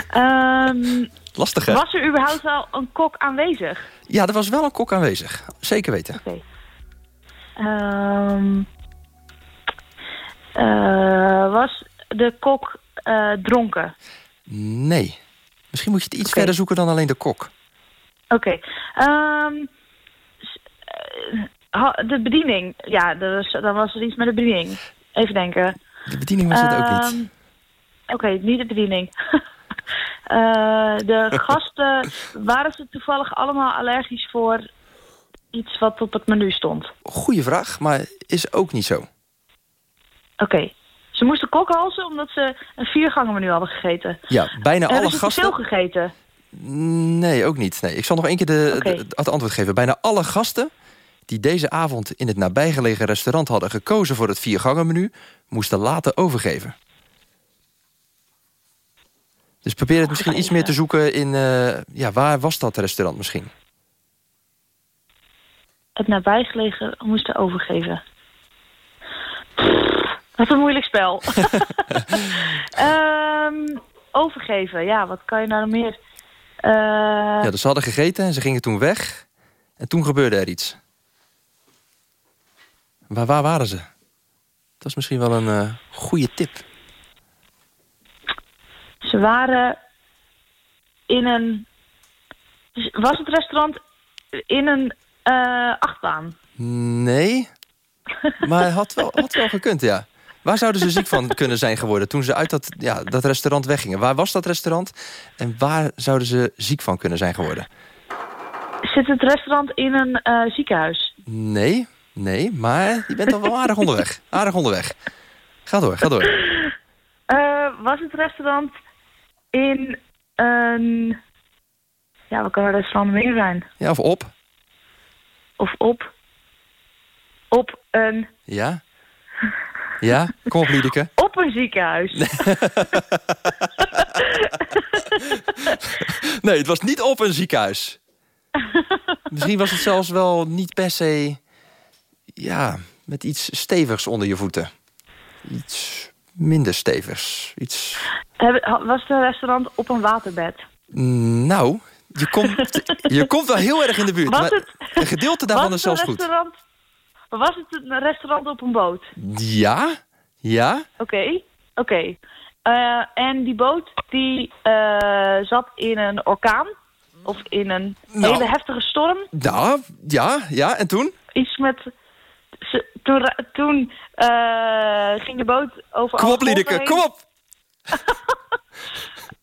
S12: Ehm,
S4: Lastig, hè?
S12: was er überhaupt wel een kok aanwezig?
S4: Ja, er was wel een kok aanwezig. Zeker weten.
S12: Ehm, eh, was de kok eh, dronken?
S4: Nee. Misschien moet je het iets verder zoeken dan alleen de kok.
S12: Oké. Ehm, eh, de bediening. Ja, was, dan was er iets met de bediening. Even denken.
S4: De bediening was het ook niet.
S12: Oké, niet de bediening. Eh, de gasten, waren ze toevallig allemaal allergisch voor iets wat op het menu stond?
S4: Goeie vraag, maar is ook niet zo.
S12: Oké. Ze moesten kokhalzen omdat ze een viergangenmenu hadden gegeten.
S4: Ja, bijna
S12: Hebben
S4: alle
S12: ze
S4: gasten...
S12: veel gegeten?
S4: Nee, ook niet. Nee. Ik zal nog één keer de, het antwoord geven. Bijna alle gasten die deze avond in het nabijgelegen restaurant hadden gekozen voor het viergangenmenu, moesten laten overgeven. Dus probeer het misschien iets meer te zoeken in... eh, ja, waar was dat restaurant misschien?
S12: Het nabijgelegen moesten overgeven. Pff, Wat een moeilijk spel. Ehm, overgeven, ja, wat kan je nou meer? Eh,
S4: Ja, dus ze hadden gegeten en ze gingen toen weg. En toen gebeurde er iets. Waar, waar waren ze? Dat is misschien wel een eh goede tip.
S12: Ze waren in een... Was het restaurant in een eh, achtbaan?
S4: Nee, maar hij had wel, had wel gekund, ja. Waar zouden ze ziek van kunnen zijn geworden toen ze uit dat, ja, dat restaurant weggingen? Waar was dat restaurant en waar zouden ze ziek van kunnen zijn geworden?
S12: Zit het restaurant in een eh, ziekenhuis?
S4: Nee, nee, maar je bent al wel aardig onderweg. Aardig onderweg. Ga door, ga door.
S12: Eh, was het restaurant in een... Ja, wat kan een restaurant meer zijn?
S4: Ja, of op.
S12: Of op... Op een...
S4: Ja? Ja? Kom op, Liedeke.
S12: Op een ziekenhuis.
S4: Nee, het was niet op een ziekenhuis. Misschien was het zelfs wel niet per se... Ja, met iets stevigs onder je voeten. Iets minder stevigs. Iets...
S12: Was het restaurant op een waterbed?
S4: Nou, je komt, je komt wel heel erg in de buurt.
S12: Was
S4: maar
S12: het-
S4: een gedeelte daarvan
S12: was
S4: is
S12: het
S4: zelfs
S12: een
S4: goed.
S12: Was het een restaurant op een boot?
S4: Ja? Ja?
S12: Oké, oké. Eh, en die boot die eh, zat in een orkaan? Of in een
S4: Nou.
S12: hele heftige storm?
S4: Ja, ja, ja. En toen?
S12: Iets met... ze- toen toen eh, ging de boot over...
S4: Kom op, Liedeke, kom op!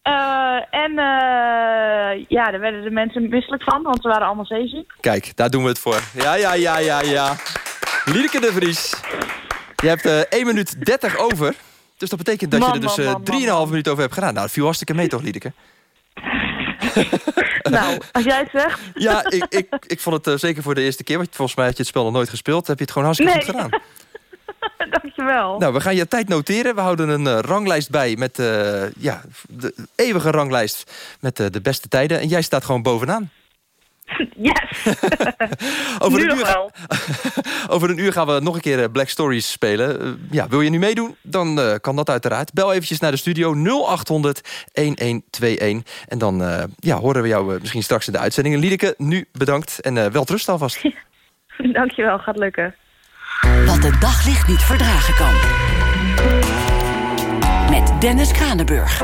S12: Eh, en eh, ja, daar werden de mensen misselijk van, want ze waren allemaal zeeziek.
S4: Kijk, daar doen we het voor. Ja, ja, ja, ja, ja. Liedeke de Vries. Je hebt eh 1 minuut 30 over. Dus dat betekent dat je er dus
S12: man,
S4: eh,
S12: man,
S4: 3,5 minuten over hebt gedaan. Nou, dat viel hartstikke mee toch, Liedeke?
S12: nou, als jij het zegt.
S4: Ja, ik, ik, ik vond het eh, zeker voor de eerste keer. Want volgens mij had je het spel nog nooit gespeeld. Heb je het gewoon hartstikke
S12: Nee.
S4: goed gedaan.
S12: Dankjewel.
S4: Nou, we gaan je tijd noteren. We houden een eh, ranglijst bij met eh, ja, de eeuwige ranglijst met de beste tijden. En jij staat gewoon bovenaan.
S12: Yes!
S4: Over
S12: Nu
S4: een, uur,
S12: wel.
S4: over een uur gaan we nog een keer eh, Black Stories spelen. Eh, ja, wil je nu meedoen? Dan eh, kan dat uiteraard. Bel eventjes naar de studio 0800 1121. En dan eh, ja, horen we jou misschien straks in de uitzending. Liedeke, nu bedankt en eh wel rust alvast.
S12: Dankjewel, gaat lukken.
S3: Wat het daglicht niet verdragen kan. Met Dennis Kranenburg.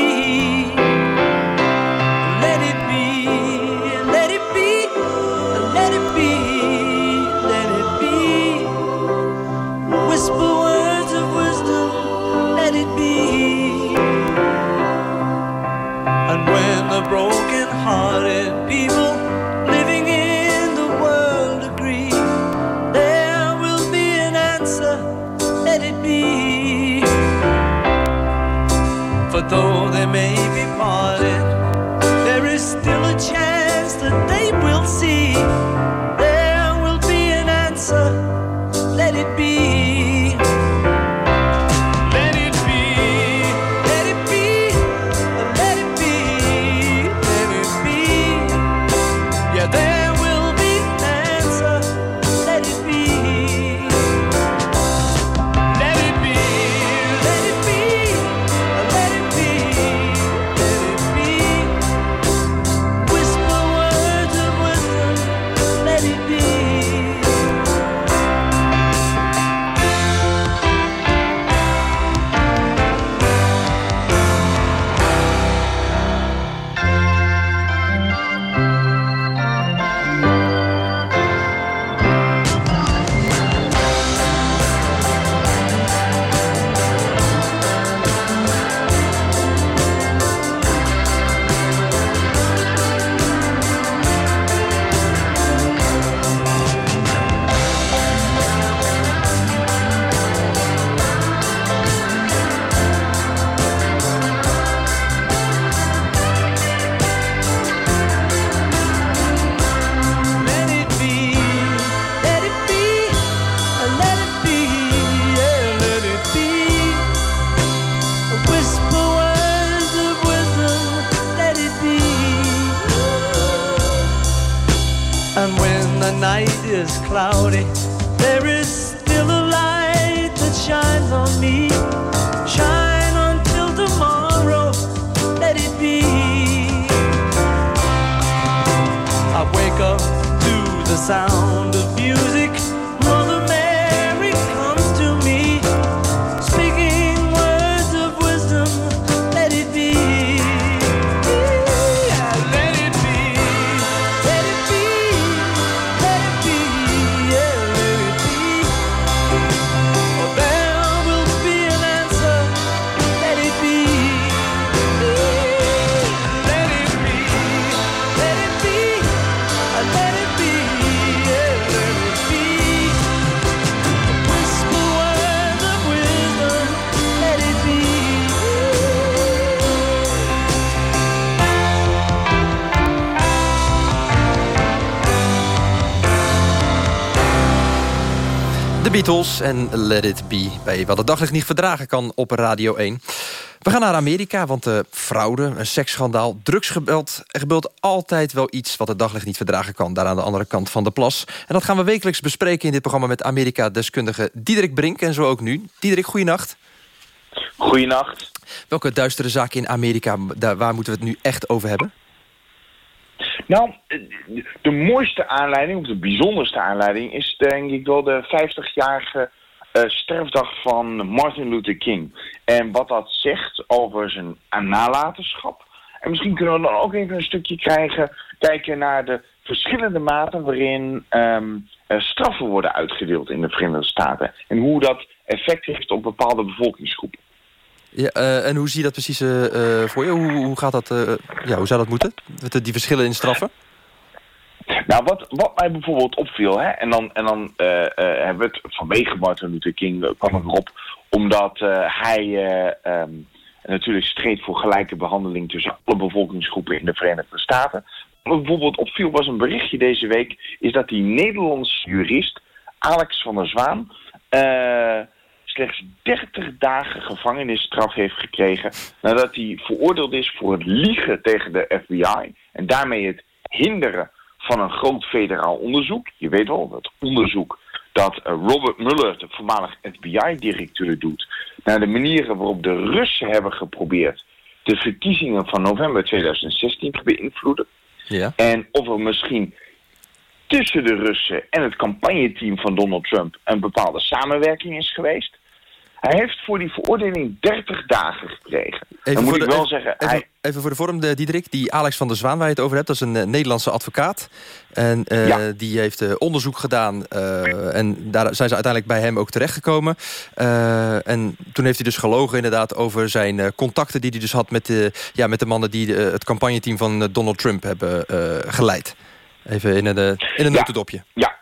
S4: Beatles en Let It Be bij Wat het daglicht niet verdragen kan op Radio 1. We gaan naar Amerika, want de fraude, een seksschandaal, drugsgebeld... er gebeurt altijd wel iets wat het daglicht niet verdragen kan... daar aan de andere kant van de plas. En dat gaan we wekelijks bespreken in dit programma... met Amerika-deskundige Diederik Brink en zo ook nu. Diederik, goeienacht.
S13: Goeienacht.
S4: Welke duistere zaken in Amerika, daar, waar moeten we het nu echt over hebben?
S13: Nou, de mooiste aanleiding, of de bijzonderste aanleiding... is denk ik wel de 50-jarige eh, sterfdag van Martin Luther King. En wat dat zegt over zijn nalatenschap. En misschien kunnen we dan ook even een stukje krijgen... kijken naar de verschillende maten waarin ehm, eh, straffen worden uitgedeeld in de Verenigde Staten. En hoe dat effect heeft op bepaalde bevolkingsgroepen.
S4: Ja, eh, en hoe zie je dat precies eh, eh, voor je? Hoe, hoe, gaat dat, ja, hoe zou dat moeten? Met die verschillen in straffen?
S13: Nou, wat, wat mij bijvoorbeeld opviel, hè, en dan, en dan hebben we het vanwege Martin Luther King kwam het erop, omdat hij eh, ehm, natuurlijk streed voor gelijke behandeling tussen alle bevolkingsgroepen in de Verenigde Staten. Wat bijvoorbeeld opviel was een berichtje deze week, is dat die Nederlandse jurist Alex van der Zwaan slechts 30 dagen gevangenisstraf heeft gekregen nadat hij veroordeeld is voor het liegen tegen de FBI en daarmee het hinderen van een groot federaal onderzoek. Je weet wel, dat onderzoek dat eh, Robert Mueller, de voormalig FBI-directeur, doet... naar de manieren waarop de Russen hebben geprobeerd... de verkiezingen van november 2016 te beïnvloeden.
S4: Ja.
S13: En of er misschien tussen de Russen en het campagneteam van Donald Trump... een bepaalde samenwerking is geweest. Hij heeft voor die veroordeling 30 dagen gekregen. Dan moet
S4: voor
S13: ik
S4: de-
S13: wel
S4: even-
S13: zeggen...
S4: Even,
S13: hij,
S4: even voor de vorm, de, Diederik. Die Alex van der Zwaan waar je het over hebt... dat is een eh, Nederlandse advocaat. En eh,
S13: Ja.
S4: die heeft eh, onderzoek gedaan. eh, en daar zijn ze uiteindelijk bij hem ook terechtgekomen. Eh, en toen heeft hij dus gelogen inderdaad... over zijn eh, contacten die hij dus had met de, ja, met de mannen... die eh, het campagneteam van eh, Donald Trump hebben eh, geleid. Even in een, eh, in een
S13: Ja.
S4: notendopje.
S13: Ja,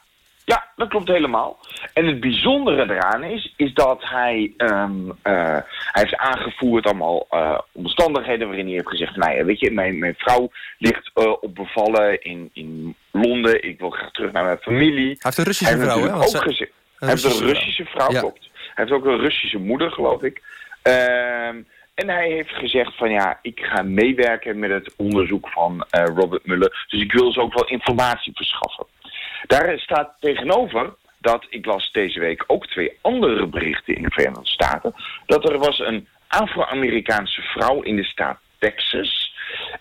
S13: ja, dat klopt helemaal. En het bijzondere eraan is, is dat hij, ehm, eh, hij heeft aangevoerd allemaal eh, omstandigheden waarin hij heeft gezegd, nou ja, weet je, mijn, mijn vrouw ligt eh, op bevallen in, in Londen, ik wil graag terug naar mijn familie. Hij
S4: heeft een Russische vrouw, hè?
S13: Ook
S4: zij-
S13: gezegd, hij heeft een
S4: Russische vrouw. Ja.
S13: klopt. Hij heeft ook een Russische moeder, geloof ik. Ehm, en hij heeft gezegd van ja, ik ga meewerken met het onderzoek van Robert Mueller. Dus ik wil ze ook wel informatie verschaffen. Daar staat tegenover dat, ik las deze week ook twee andere berichten in de Verenigde Staten, dat er was een Afro-Amerikaanse vrouw in de staat Texas.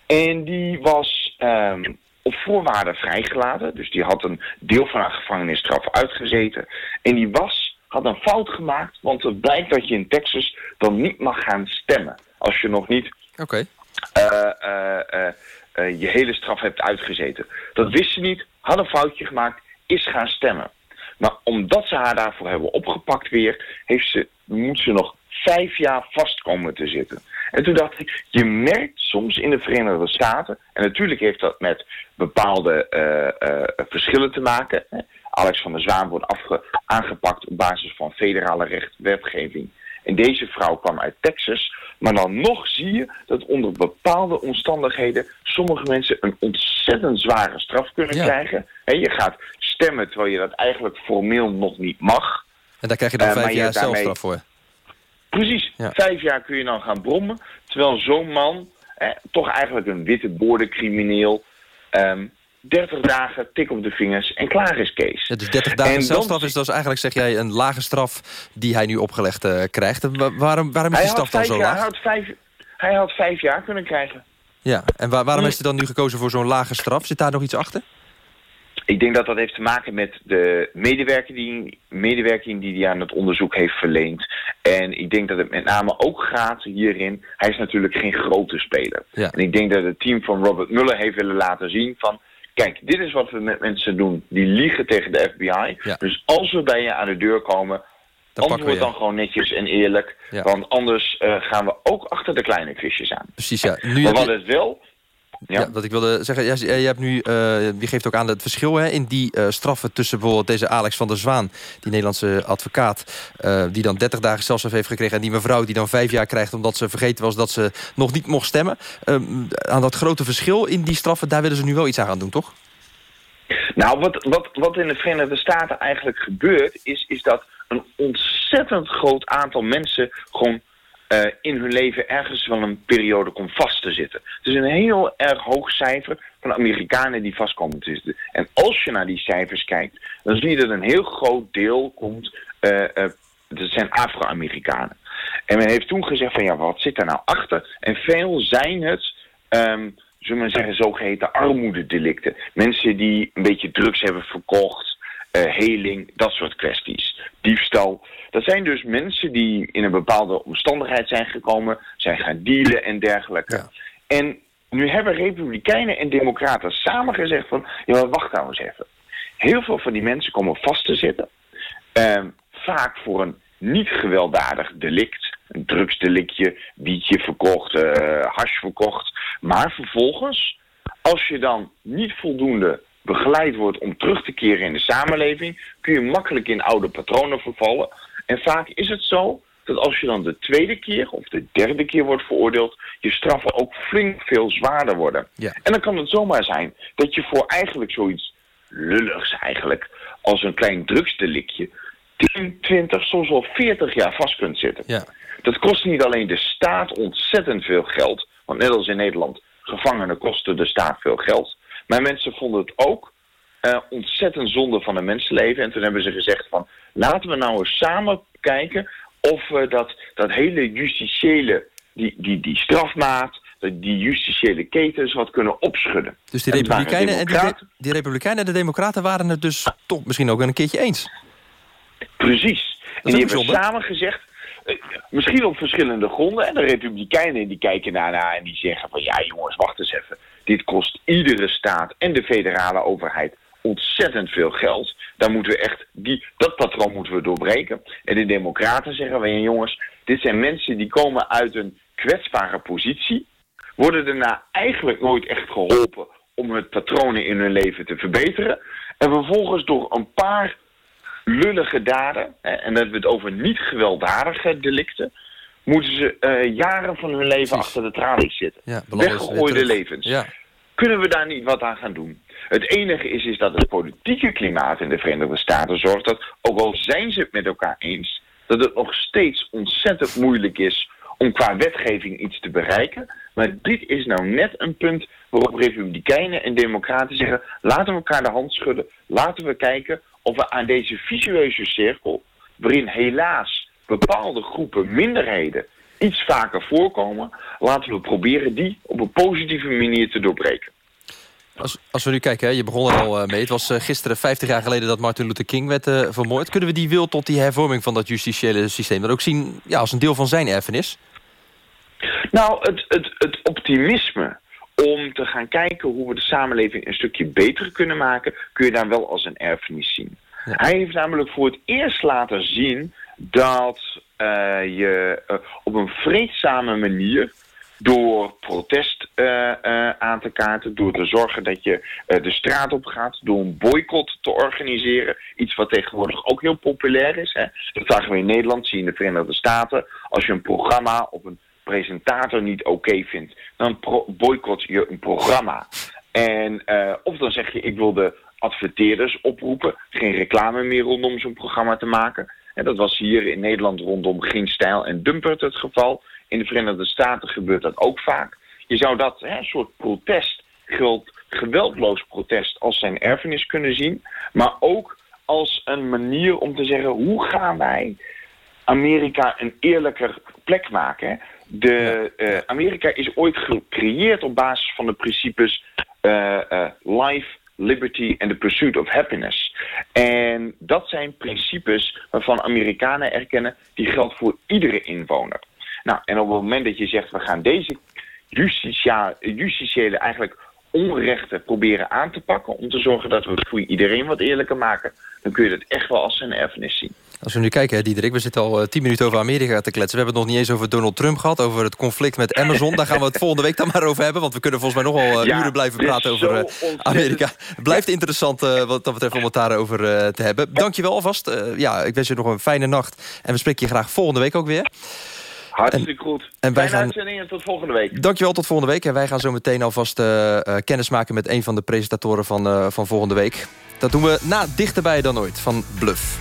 S13: En die was ehm, op voorwaarden vrijgelaten. Dus die had een deel van haar gevangenisstraf uitgezeten. En die was, had een fout gemaakt, want het blijkt dat je in Texas dan niet mag gaan stemmen. Als je nog niet
S4: Oké.
S13: eh, eh, eh, je hele straf hebt uitgezeten. Dat wist ze niet, had een foutje gemaakt, is gaan stemmen. Maar omdat ze haar daarvoor hebben opgepakt weer, heeft ze, moet ze nog vijf jaar vast komen te zitten. En toen dacht ik, je merkt soms in de Verenigde Staten, en natuurlijk heeft dat met bepaalde eh, eh, verschillen te maken. Alex van der Zwaan wordt aangepakt op basis van federale recht, wetgeving. En deze vrouw kwam uit Texas. Maar dan nog zie je dat onder bepaalde omstandigheden sommige mensen een ontzettend zware straf kunnen
S4: Ja.
S13: krijgen. En je gaat stemmen terwijl je dat eigenlijk formeel nog niet mag.
S4: En daar krijg je dan
S13: Eh,
S4: vijf jaar
S13: daarmee-
S4: celstraf voor.
S13: Precies,
S4: Ja.
S13: vijf jaar kun je dan gaan brommen. Terwijl zo'n man, eh, toch eigenlijk een witte boordencrimineel, ehm, 30 dagen, tik op de vingers en klaar is Kees.
S4: Ja, dus 30 dagen celstraf is dus eigenlijk, zeg jij, een lage straf die hij nu opgelegd eh, krijgt. En waarom, waarom is die straf dan zo
S13: jaar, hij,
S4: laag?
S13: had vijf, hij had vijf jaar kunnen krijgen.
S4: Ja, en wa- waarom is hij dan nu gekozen voor zo'n lage straf? Zit daar nog iets achter?
S13: Ik denk dat dat heeft te maken met de medewerking die, medewerking die hij aan het onderzoek heeft verleend. En ik denk dat het met name ook gaat hierin. Hij is natuurlijk geen grote speler.
S4: Ja.
S13: En ik denk dat het team van Robert Mueller heeft willen laten zien van... Kijk, dit is wat we met mensen doen die liegen tegen de FBI.
S4: Ja.
S13: Dus als we bij je aan de deur komen,
S4: we
S13: antwoord dan gewoon netjes en eerlijk.
S4: Ja.
S13: Want anders eh, gaan we ook achter de kleine visjes aan.
S4: Precies, ja. Nu
S13: maar wat het wel...
S4: Ja. wat ik wilde zeggen, jij, jij hebt nu, eh, je geeft ook aan het verschil hè, in die eh, straffen tussen bijvoorbeeld deze Alex van der Zwaan, die Nederlandse advocaat, eh, die dan 30 dagen celstraf heeft gekregen, en die mevrouw die dan vijf jaar krijgt omdat ze vergeten was dat ze nog niet mocht stemmen. Ehm, aan dat grote verschil in die straffen, daar willen ze nu wel iets aan gaan doen, toch?
S13: Nou, wat, wat, wat in de Verenigde Staten eigenlijk gebeurt, is, is dat een ontzettend groot aantal mensen gewoon eh, in hun leven ergens wel een periode komt vast te zitten. Het is een heel erg hoog cijfer van Amerikanen die vast komen te zitten. En als je naar die cijfers kijkt, dan zie je dat een heel groot deel komt, eh, dat zijn Afro-Amerikanen. En men heeft toen gezegd van ja, wat zit daar nou achter? En veel zijn het, ehm, zullen we zeggen, zogeheten armoededelicten. Mensen die een beetje drugs hebben verkocht, heling, dat soort kwesties. Diefstal. Dat zijn dus mensen die in een bepaalde omstandigheid zijn gekomen, zijn gaan dealen en dergelijke. En nu hebben republikeinen en democraten samen gezegd van, ja wacht nou eens even. Heel veel van die mensen komen vast te zitten. Ehm, vaak voor een niet gewelddadig delict. Een drugsdelictje, bietje verkocht, eh hash verkocht. Maar vervolgens, als je dan niet voldoende begeleid wordt om terug te keren in de samenleving, kun je makkelijk in oude patronen vervallen. En vaak is het zo dat als je dan de tweede keer of de derde keer wordt veroordeeld, je straffen ook flink veel zwaarder worden.
S4: Ja.
S13: En dan kan het zomaar zijn dat je voor eigenlijk zoiets lulligs eigenlijk, als een klein drugsdelictje, 10, 20, soms wel 40 jaar vast kunt zitten.
S4: Ja.
S13: Dat kost niet alleen de staat ontzettend veel geld. Want net als in Nederland, gevangenen kosten de staat veel geld. Maar mensen vonden het ook eh, ontzettend zonde van een mensenleven. En toen hebben ze gezegd van, laten we nou eens samen kijken of we dat, dat hele justitiële, die, die, die strafmaat, die justitiële ketens wat kunnen opschudden.
S4: Dus die
S13: En
S4: republikeinen, en die,
S13: democraten.
S4: die republikeinen en de democraten waren het dus toch misschien ook wel een keertje eens.
S13: Precies. En die hebben samen gezegd, eh, misschien op verschillende gronden. En de Republikeinen die kijken daarna en die zeggen van ja jongens, wacht eens even. Dit kost iedere staat en de federale overheid ontzettend veel geld. Daar moeten we echt, die, dat patroon moeten we doorbreken. En de Democraten zeggen ja jongens, dit zijn mensen die komen uit een kwetsbare positie. Worden daarna eigenlijk nooit echt geholpen om het patronen in hun leven te verbeteren. En vervolgens door een paar lullige daden, en dan hebben we het over niet gewelddadige delicten, moeten ze eh, jaren van hun leven achter de tralies zitten.
S4: Ja,
S13: Weggegooide levens.
S4: Ja.
S13: Kunnen we daar niet wat aan gaan doen? Het enige is, is dat het politieke klimaat in de Verenigde Staten zorgt dat, ook al zijn ze het met elkaar eens, dat het nog steeds ontzettend moeilijk is om qua wetgeving iets te bereiken. Maar dit is nou net een punt waarop republikeinen en democraten zeggen, laten we elkaar de hand schudden, laten we kijken of we aan deze visueuze cirkel, waarin helaas bepaalde groepen minderheden iets vaker voorkomen, laten we proberen die op een positieve manier te doorbreken.
S4: Als, als we nu kijken, hè, je begon er al eh, mee. Het was eh, gisteren 50 jaar geleden dat Martin Luther King werd eh, vermoord. Kunnen we die wil tot die hervorming van dat justitiële systeem... dan ook zien ja, als een deel van zijn erfenis?
S13: Nou, het, het, het optimisme om te gaan kijken hoe we de samenleving een stukje beter kunnen maken, kun je daar wel als een erfenis zien. Hij heeft namelijk voor het eerst laten zien dat eh, je eh, op een vreedzame manier door protest eh, aan te kaarten, door te zorgen dat je de straat op gaat, door een boycott te organiseren. Iets wat tegenwoordig ook heel populair is. Hè. Dat zagen we in Nederland, zie je in de Verenigde Staten. Als je een programma of een presentator niet oké vindt, dan boycott je een programma. En, of dan zeg je, ik wil de adverteerders oproepen, geen reclame meer rondom zo'n programma te maken. En dat was hier in Nederland rondom Geen Stijl en Dumpert het geval. In de Verenigde Staten gebeurt dat ook vaak. Je zou dat, hè, soort protest geweldloos protest als zijn erfenis kunnen zien, maar ook als een manier om te zeggen hoe gaan wij Amerika een eerlijker plek maken. De, eh, Amerika is ooit gecreëerd op basis van de principes eh, life, liberty and the pursuit of happiness. En dat zijn principes waarvan Amerikanen erkennen die geldt voor iedere inwoner. Nou, en op het moment dat je zegt we gaan deze justicia, justitiële eigenlijk onrechten proberen aan te pakken om te zorgen dat we het voor iedereen wat eerlijker maken, dan kun je dat echt wel als zijn erfenis zien.
S14: Als we nu kijken, hè, Diederik, we zitten al eh, tien minuten over Amerika te kletsen. We hebben het nog niet eens over Donald Trump gehad, over het conflict met Amazon. Daar gaan we het volgende week dan maar over hebben, want we kunnen volgens mij nog wel eh,
S13: Ja,
S14: uren blijven praten over eh,
S13: ontzettend-
S14: Amerika. Het blijft interessant wat dat betreft om het daarover eh, te hebben. Dankjewel alvast. Ja, ik wens je nog een fijne nacht. En we spreken je graag volgende week ook weer.
S13: Hartstikke goed.
S14: en wij
S13: Fijne
S14: gaan-
S13: uitzending en tot volgende week.
S14: Dankjewel, tot volgende week. En wij gaan zo meteen alvast eh, kennis maken met een van de presentatoren van, van volgende week. Dat doen we na Dichterbij dan ooit van Bluff.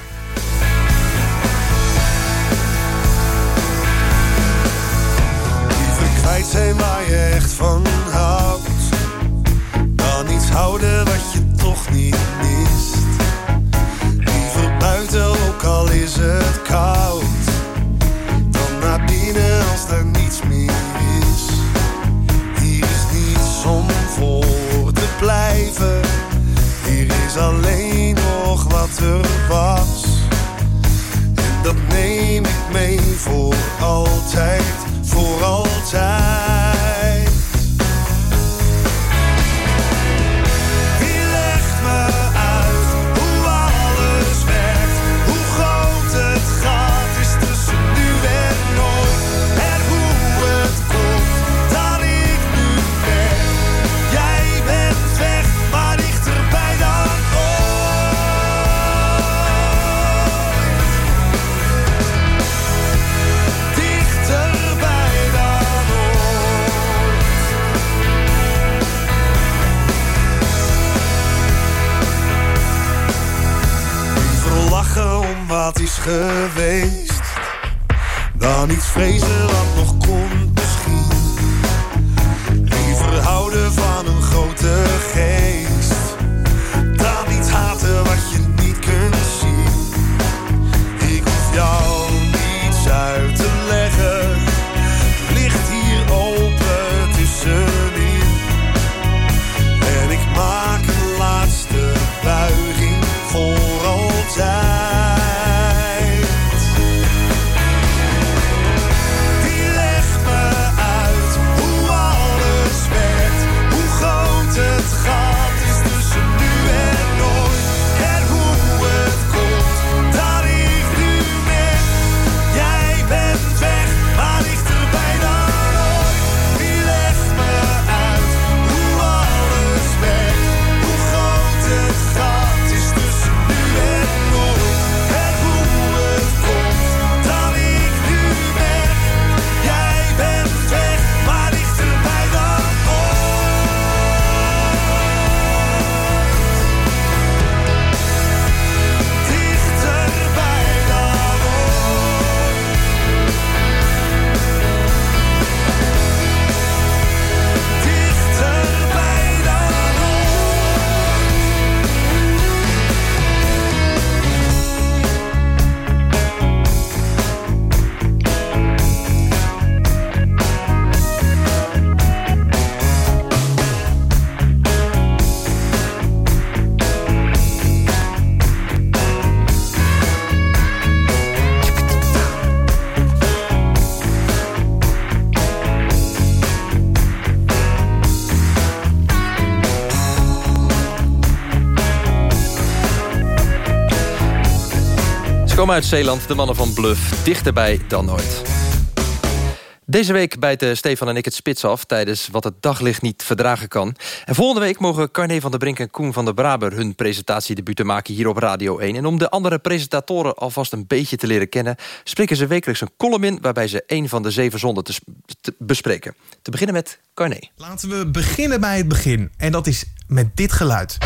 S15: Kwijt zijn waar je echt van houdt. Dan iets houden wat je toch niet mist. Liever buiten, ook al is het koud. Dan naar binnen als er niets meer is. Hier is niets om voor te blijven. Hier is alleen nog wat er was. En dat neem ik mee voor altijd, voor altijd.
S14: time. Komen uit Zeeland, de mannen van Bluff. Dichterbij dan ooit. Deze week bijten Stefan en ik het spits af... tijdens Wat het daglicht niet verdragen kan. En volgende week mogen Carne van der Brink en Koen van der Braber... hun presentatiedebuut maken hier op Radio 1. En om de andere presentatoren alvast een beetje te leren kennen... spreken ze wekelijks een column in... waarbij ze een van de zeven zonden te bespreken. Te beginnen met Carne.
S16: Laten we beginnen bij het begin. En dat is met dit geluid.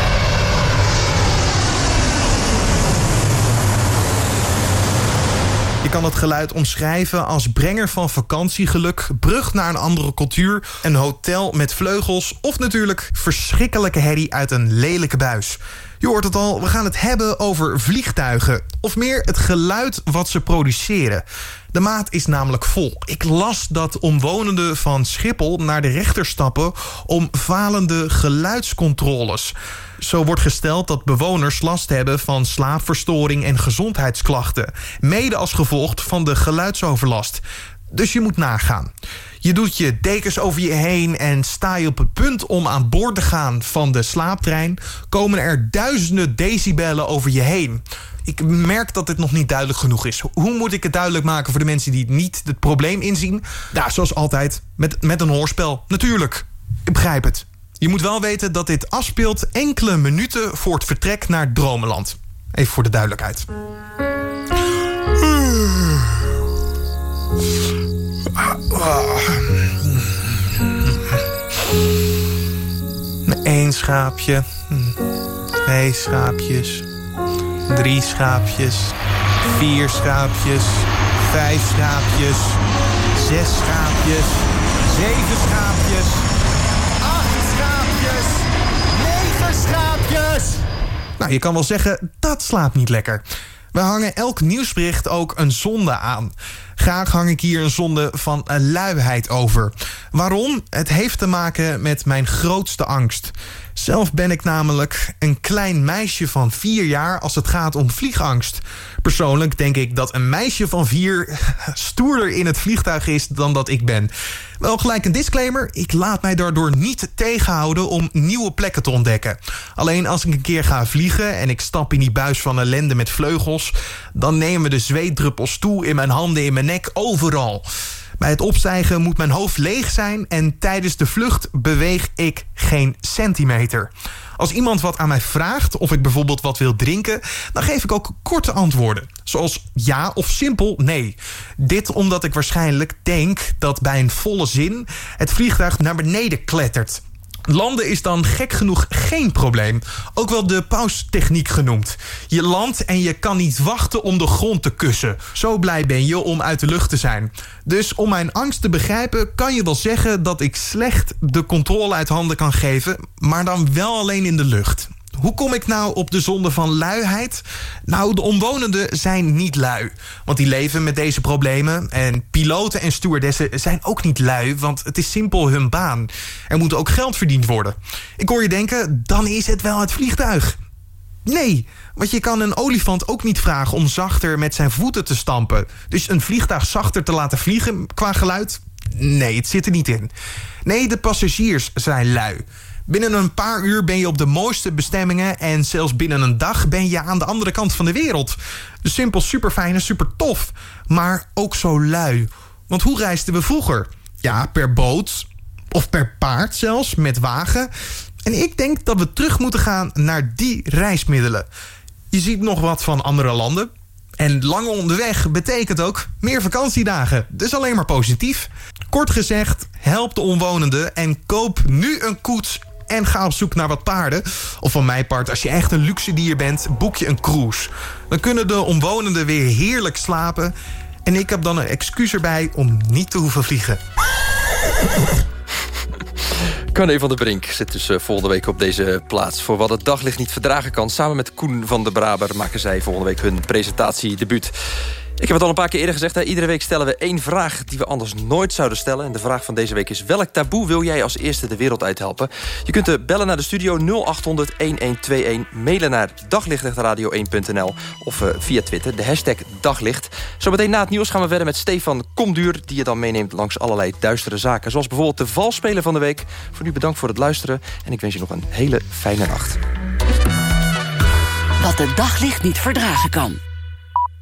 S16: Je kan het geluid omschrijven als brenger van vakantiegeluk... brug naar een andere cultuur, een hotel met vleugels... of natuurlijk verschrikkelijke herrie uit een lelijke buis. Je hoort het al, we gaan het hebben over vliegtuigen. Of meer het geluid wat ze produceren. De maat is namelijk vol. Ik las dat omwonenden van Schiphol naar de rechter stappen... om falende geluidscontroles. Zo wordt gesteld dat bewoners last hebben van slaapverstoring en gezondheidsklachten. Mede als gevolg van de geluidsoverlast. Dus je moet nagaan. Je doet je dekens over je heen en sta je op het punt om aan boord te gaan van de slaaptrein, komen er duizenden decibellen over je heen. Ik merk dat dit nog niet duidelijk genoeg is. Hoe moet ik het duidelijk maken voor de mensen die niet het probleem inzien? Ja, zoals altijd, met, met een hoorspel. Natuurlijk. Ik begrijp het. Je moet wel weten dat dit afspeelt enkele minuten voor het vertrek naar Dromenland. Even voor de duidelijkheid. Eén schaapje. Twee schaapjes. Drie schaapjes. Vier schaapjes. Vijf schaapjes. Zes schaapjes. Zeven schaapjes. Acht schaapjes. Negen schaapjes. Nou, je kan wel zeggen, dat slaapt niet lekker. We hangen elk nieuwsbericht ook een zonde aan. Graag hang ik hier een zonde van luiheid over. Waarom? Het heeft te maken met mijn grootste angst. Zelf ben ik namelijk een klein meisje van vier jaar als het gaat om vliegangst. Persoonlijk denk ik dat een meisje van vier stoerder in het vliegtuig is dan dat ik ben. Wel gelijk een disclaimer, ik laat mij daardoor niet tegenhouden om nieuwe plekken te ontdekken. Alleen als ik een keer ga vliegen en ik stap in die buis van ellende met vleugels... dan nemen de zweetdruppels toe in mijn handen, in mijn nek, overal. Bij het opstijgen moet mijn hoofd leeg zijn en tijdens de vlucht beweeg ik geen centimeter. Als iemand wat aan mij vraagt of ik bijvoorbeeld wat wil drinken, dan geef ik ook korte antwoorden. Zoals ja of simpel nee. Dit omdat ik waarschijnlijk denk dat bij een volle zin het vliegtuig naar beneden klettert. Landen is dan gek genoeg geen probleem. Ook wel de paustechniek genoemd. Je landt en je kan niet wachten om de grond te kussen. Zo blij ben je om uit de lucht te zijn. Dus om mijn angst te begrijpen kan je wel zeggen dat ik slecht de controle uit handen kan geven, maar dan wel alleen in de lucht. Hoe kom ik nou op de zonde van luiheid? Nou, de omwonenden zijn niet lui. Want die leven met deze problemen. En piloten en stewardessen zijn ook niet lui, want het is simpel hun baan. Er moet ook geld verdiend worden. Ik hoor je denken, dan is het wel het vliegtuig. Nee, want je kan een olifant ook niet vragen om zachter met zijn voeten te stampen. Dus een vliegtuig zachter te laten vliegen qua geluid? Nee, het zit er niet in. Nee, de passagiers zijn lui. Binnen een paar uur ben je op de mooiste bestemmingen... en zelfs binnen een dag ben je aan de andere kant van de wereld. Dus simpel super fijn en super tof. Maar ook zo lui. Want hoe reisden we vroeger? Ja, per boot. Of per paard zelfs, met wagen. En ik denk dat we terug moeten gaan naar die reismiddelen. Je ziet nog wat van andere landen. En lang onderweg betekent ook meer vakantiedagen. Dus alleen maar positief. Kort gezegd, help de omwonenden en koop nu een koets en ga op zoek naar wat paarden. Of van mijn part, als je echt een luxe dier bent, boek je een cruise. Dan kunnen de omwonenden weer heerlijk slapen. En ik heb dan een excuus erbij om niet te hoeven vliegen.
S4: Carne van der Brink zit dus eh, volgende week op deze plaats... voor wat het daglicht niet verdragen kan. Samen met Koen van der Braber maken zij volgende week hun presentatiedebuut. Ik heb het al een paar keer eerder gezegd. Hè? Iedere week stellen we één vraag die we anders nooit zouden stellen. En de vraag van deze week is... welk taboe wil jij als eerste de wereld uithelpen? Je kunt er bellen naar de studio 0800-1121. Mailen naar daglichtradio1.nl. Of uh, via Twitter, de hashtag daglicht. Zometeen na het nieuws gaan we verder met Stefan Komduur... die je dan meeneemt langs allerlei duistere zaken. Zoals bijvoorbeeld de valspeler van de week. Voor nu bedankt voor het luisteren. En ik wens je nog een hele fijne nacht.
S3: Wat het daglicht niet verdragen kan.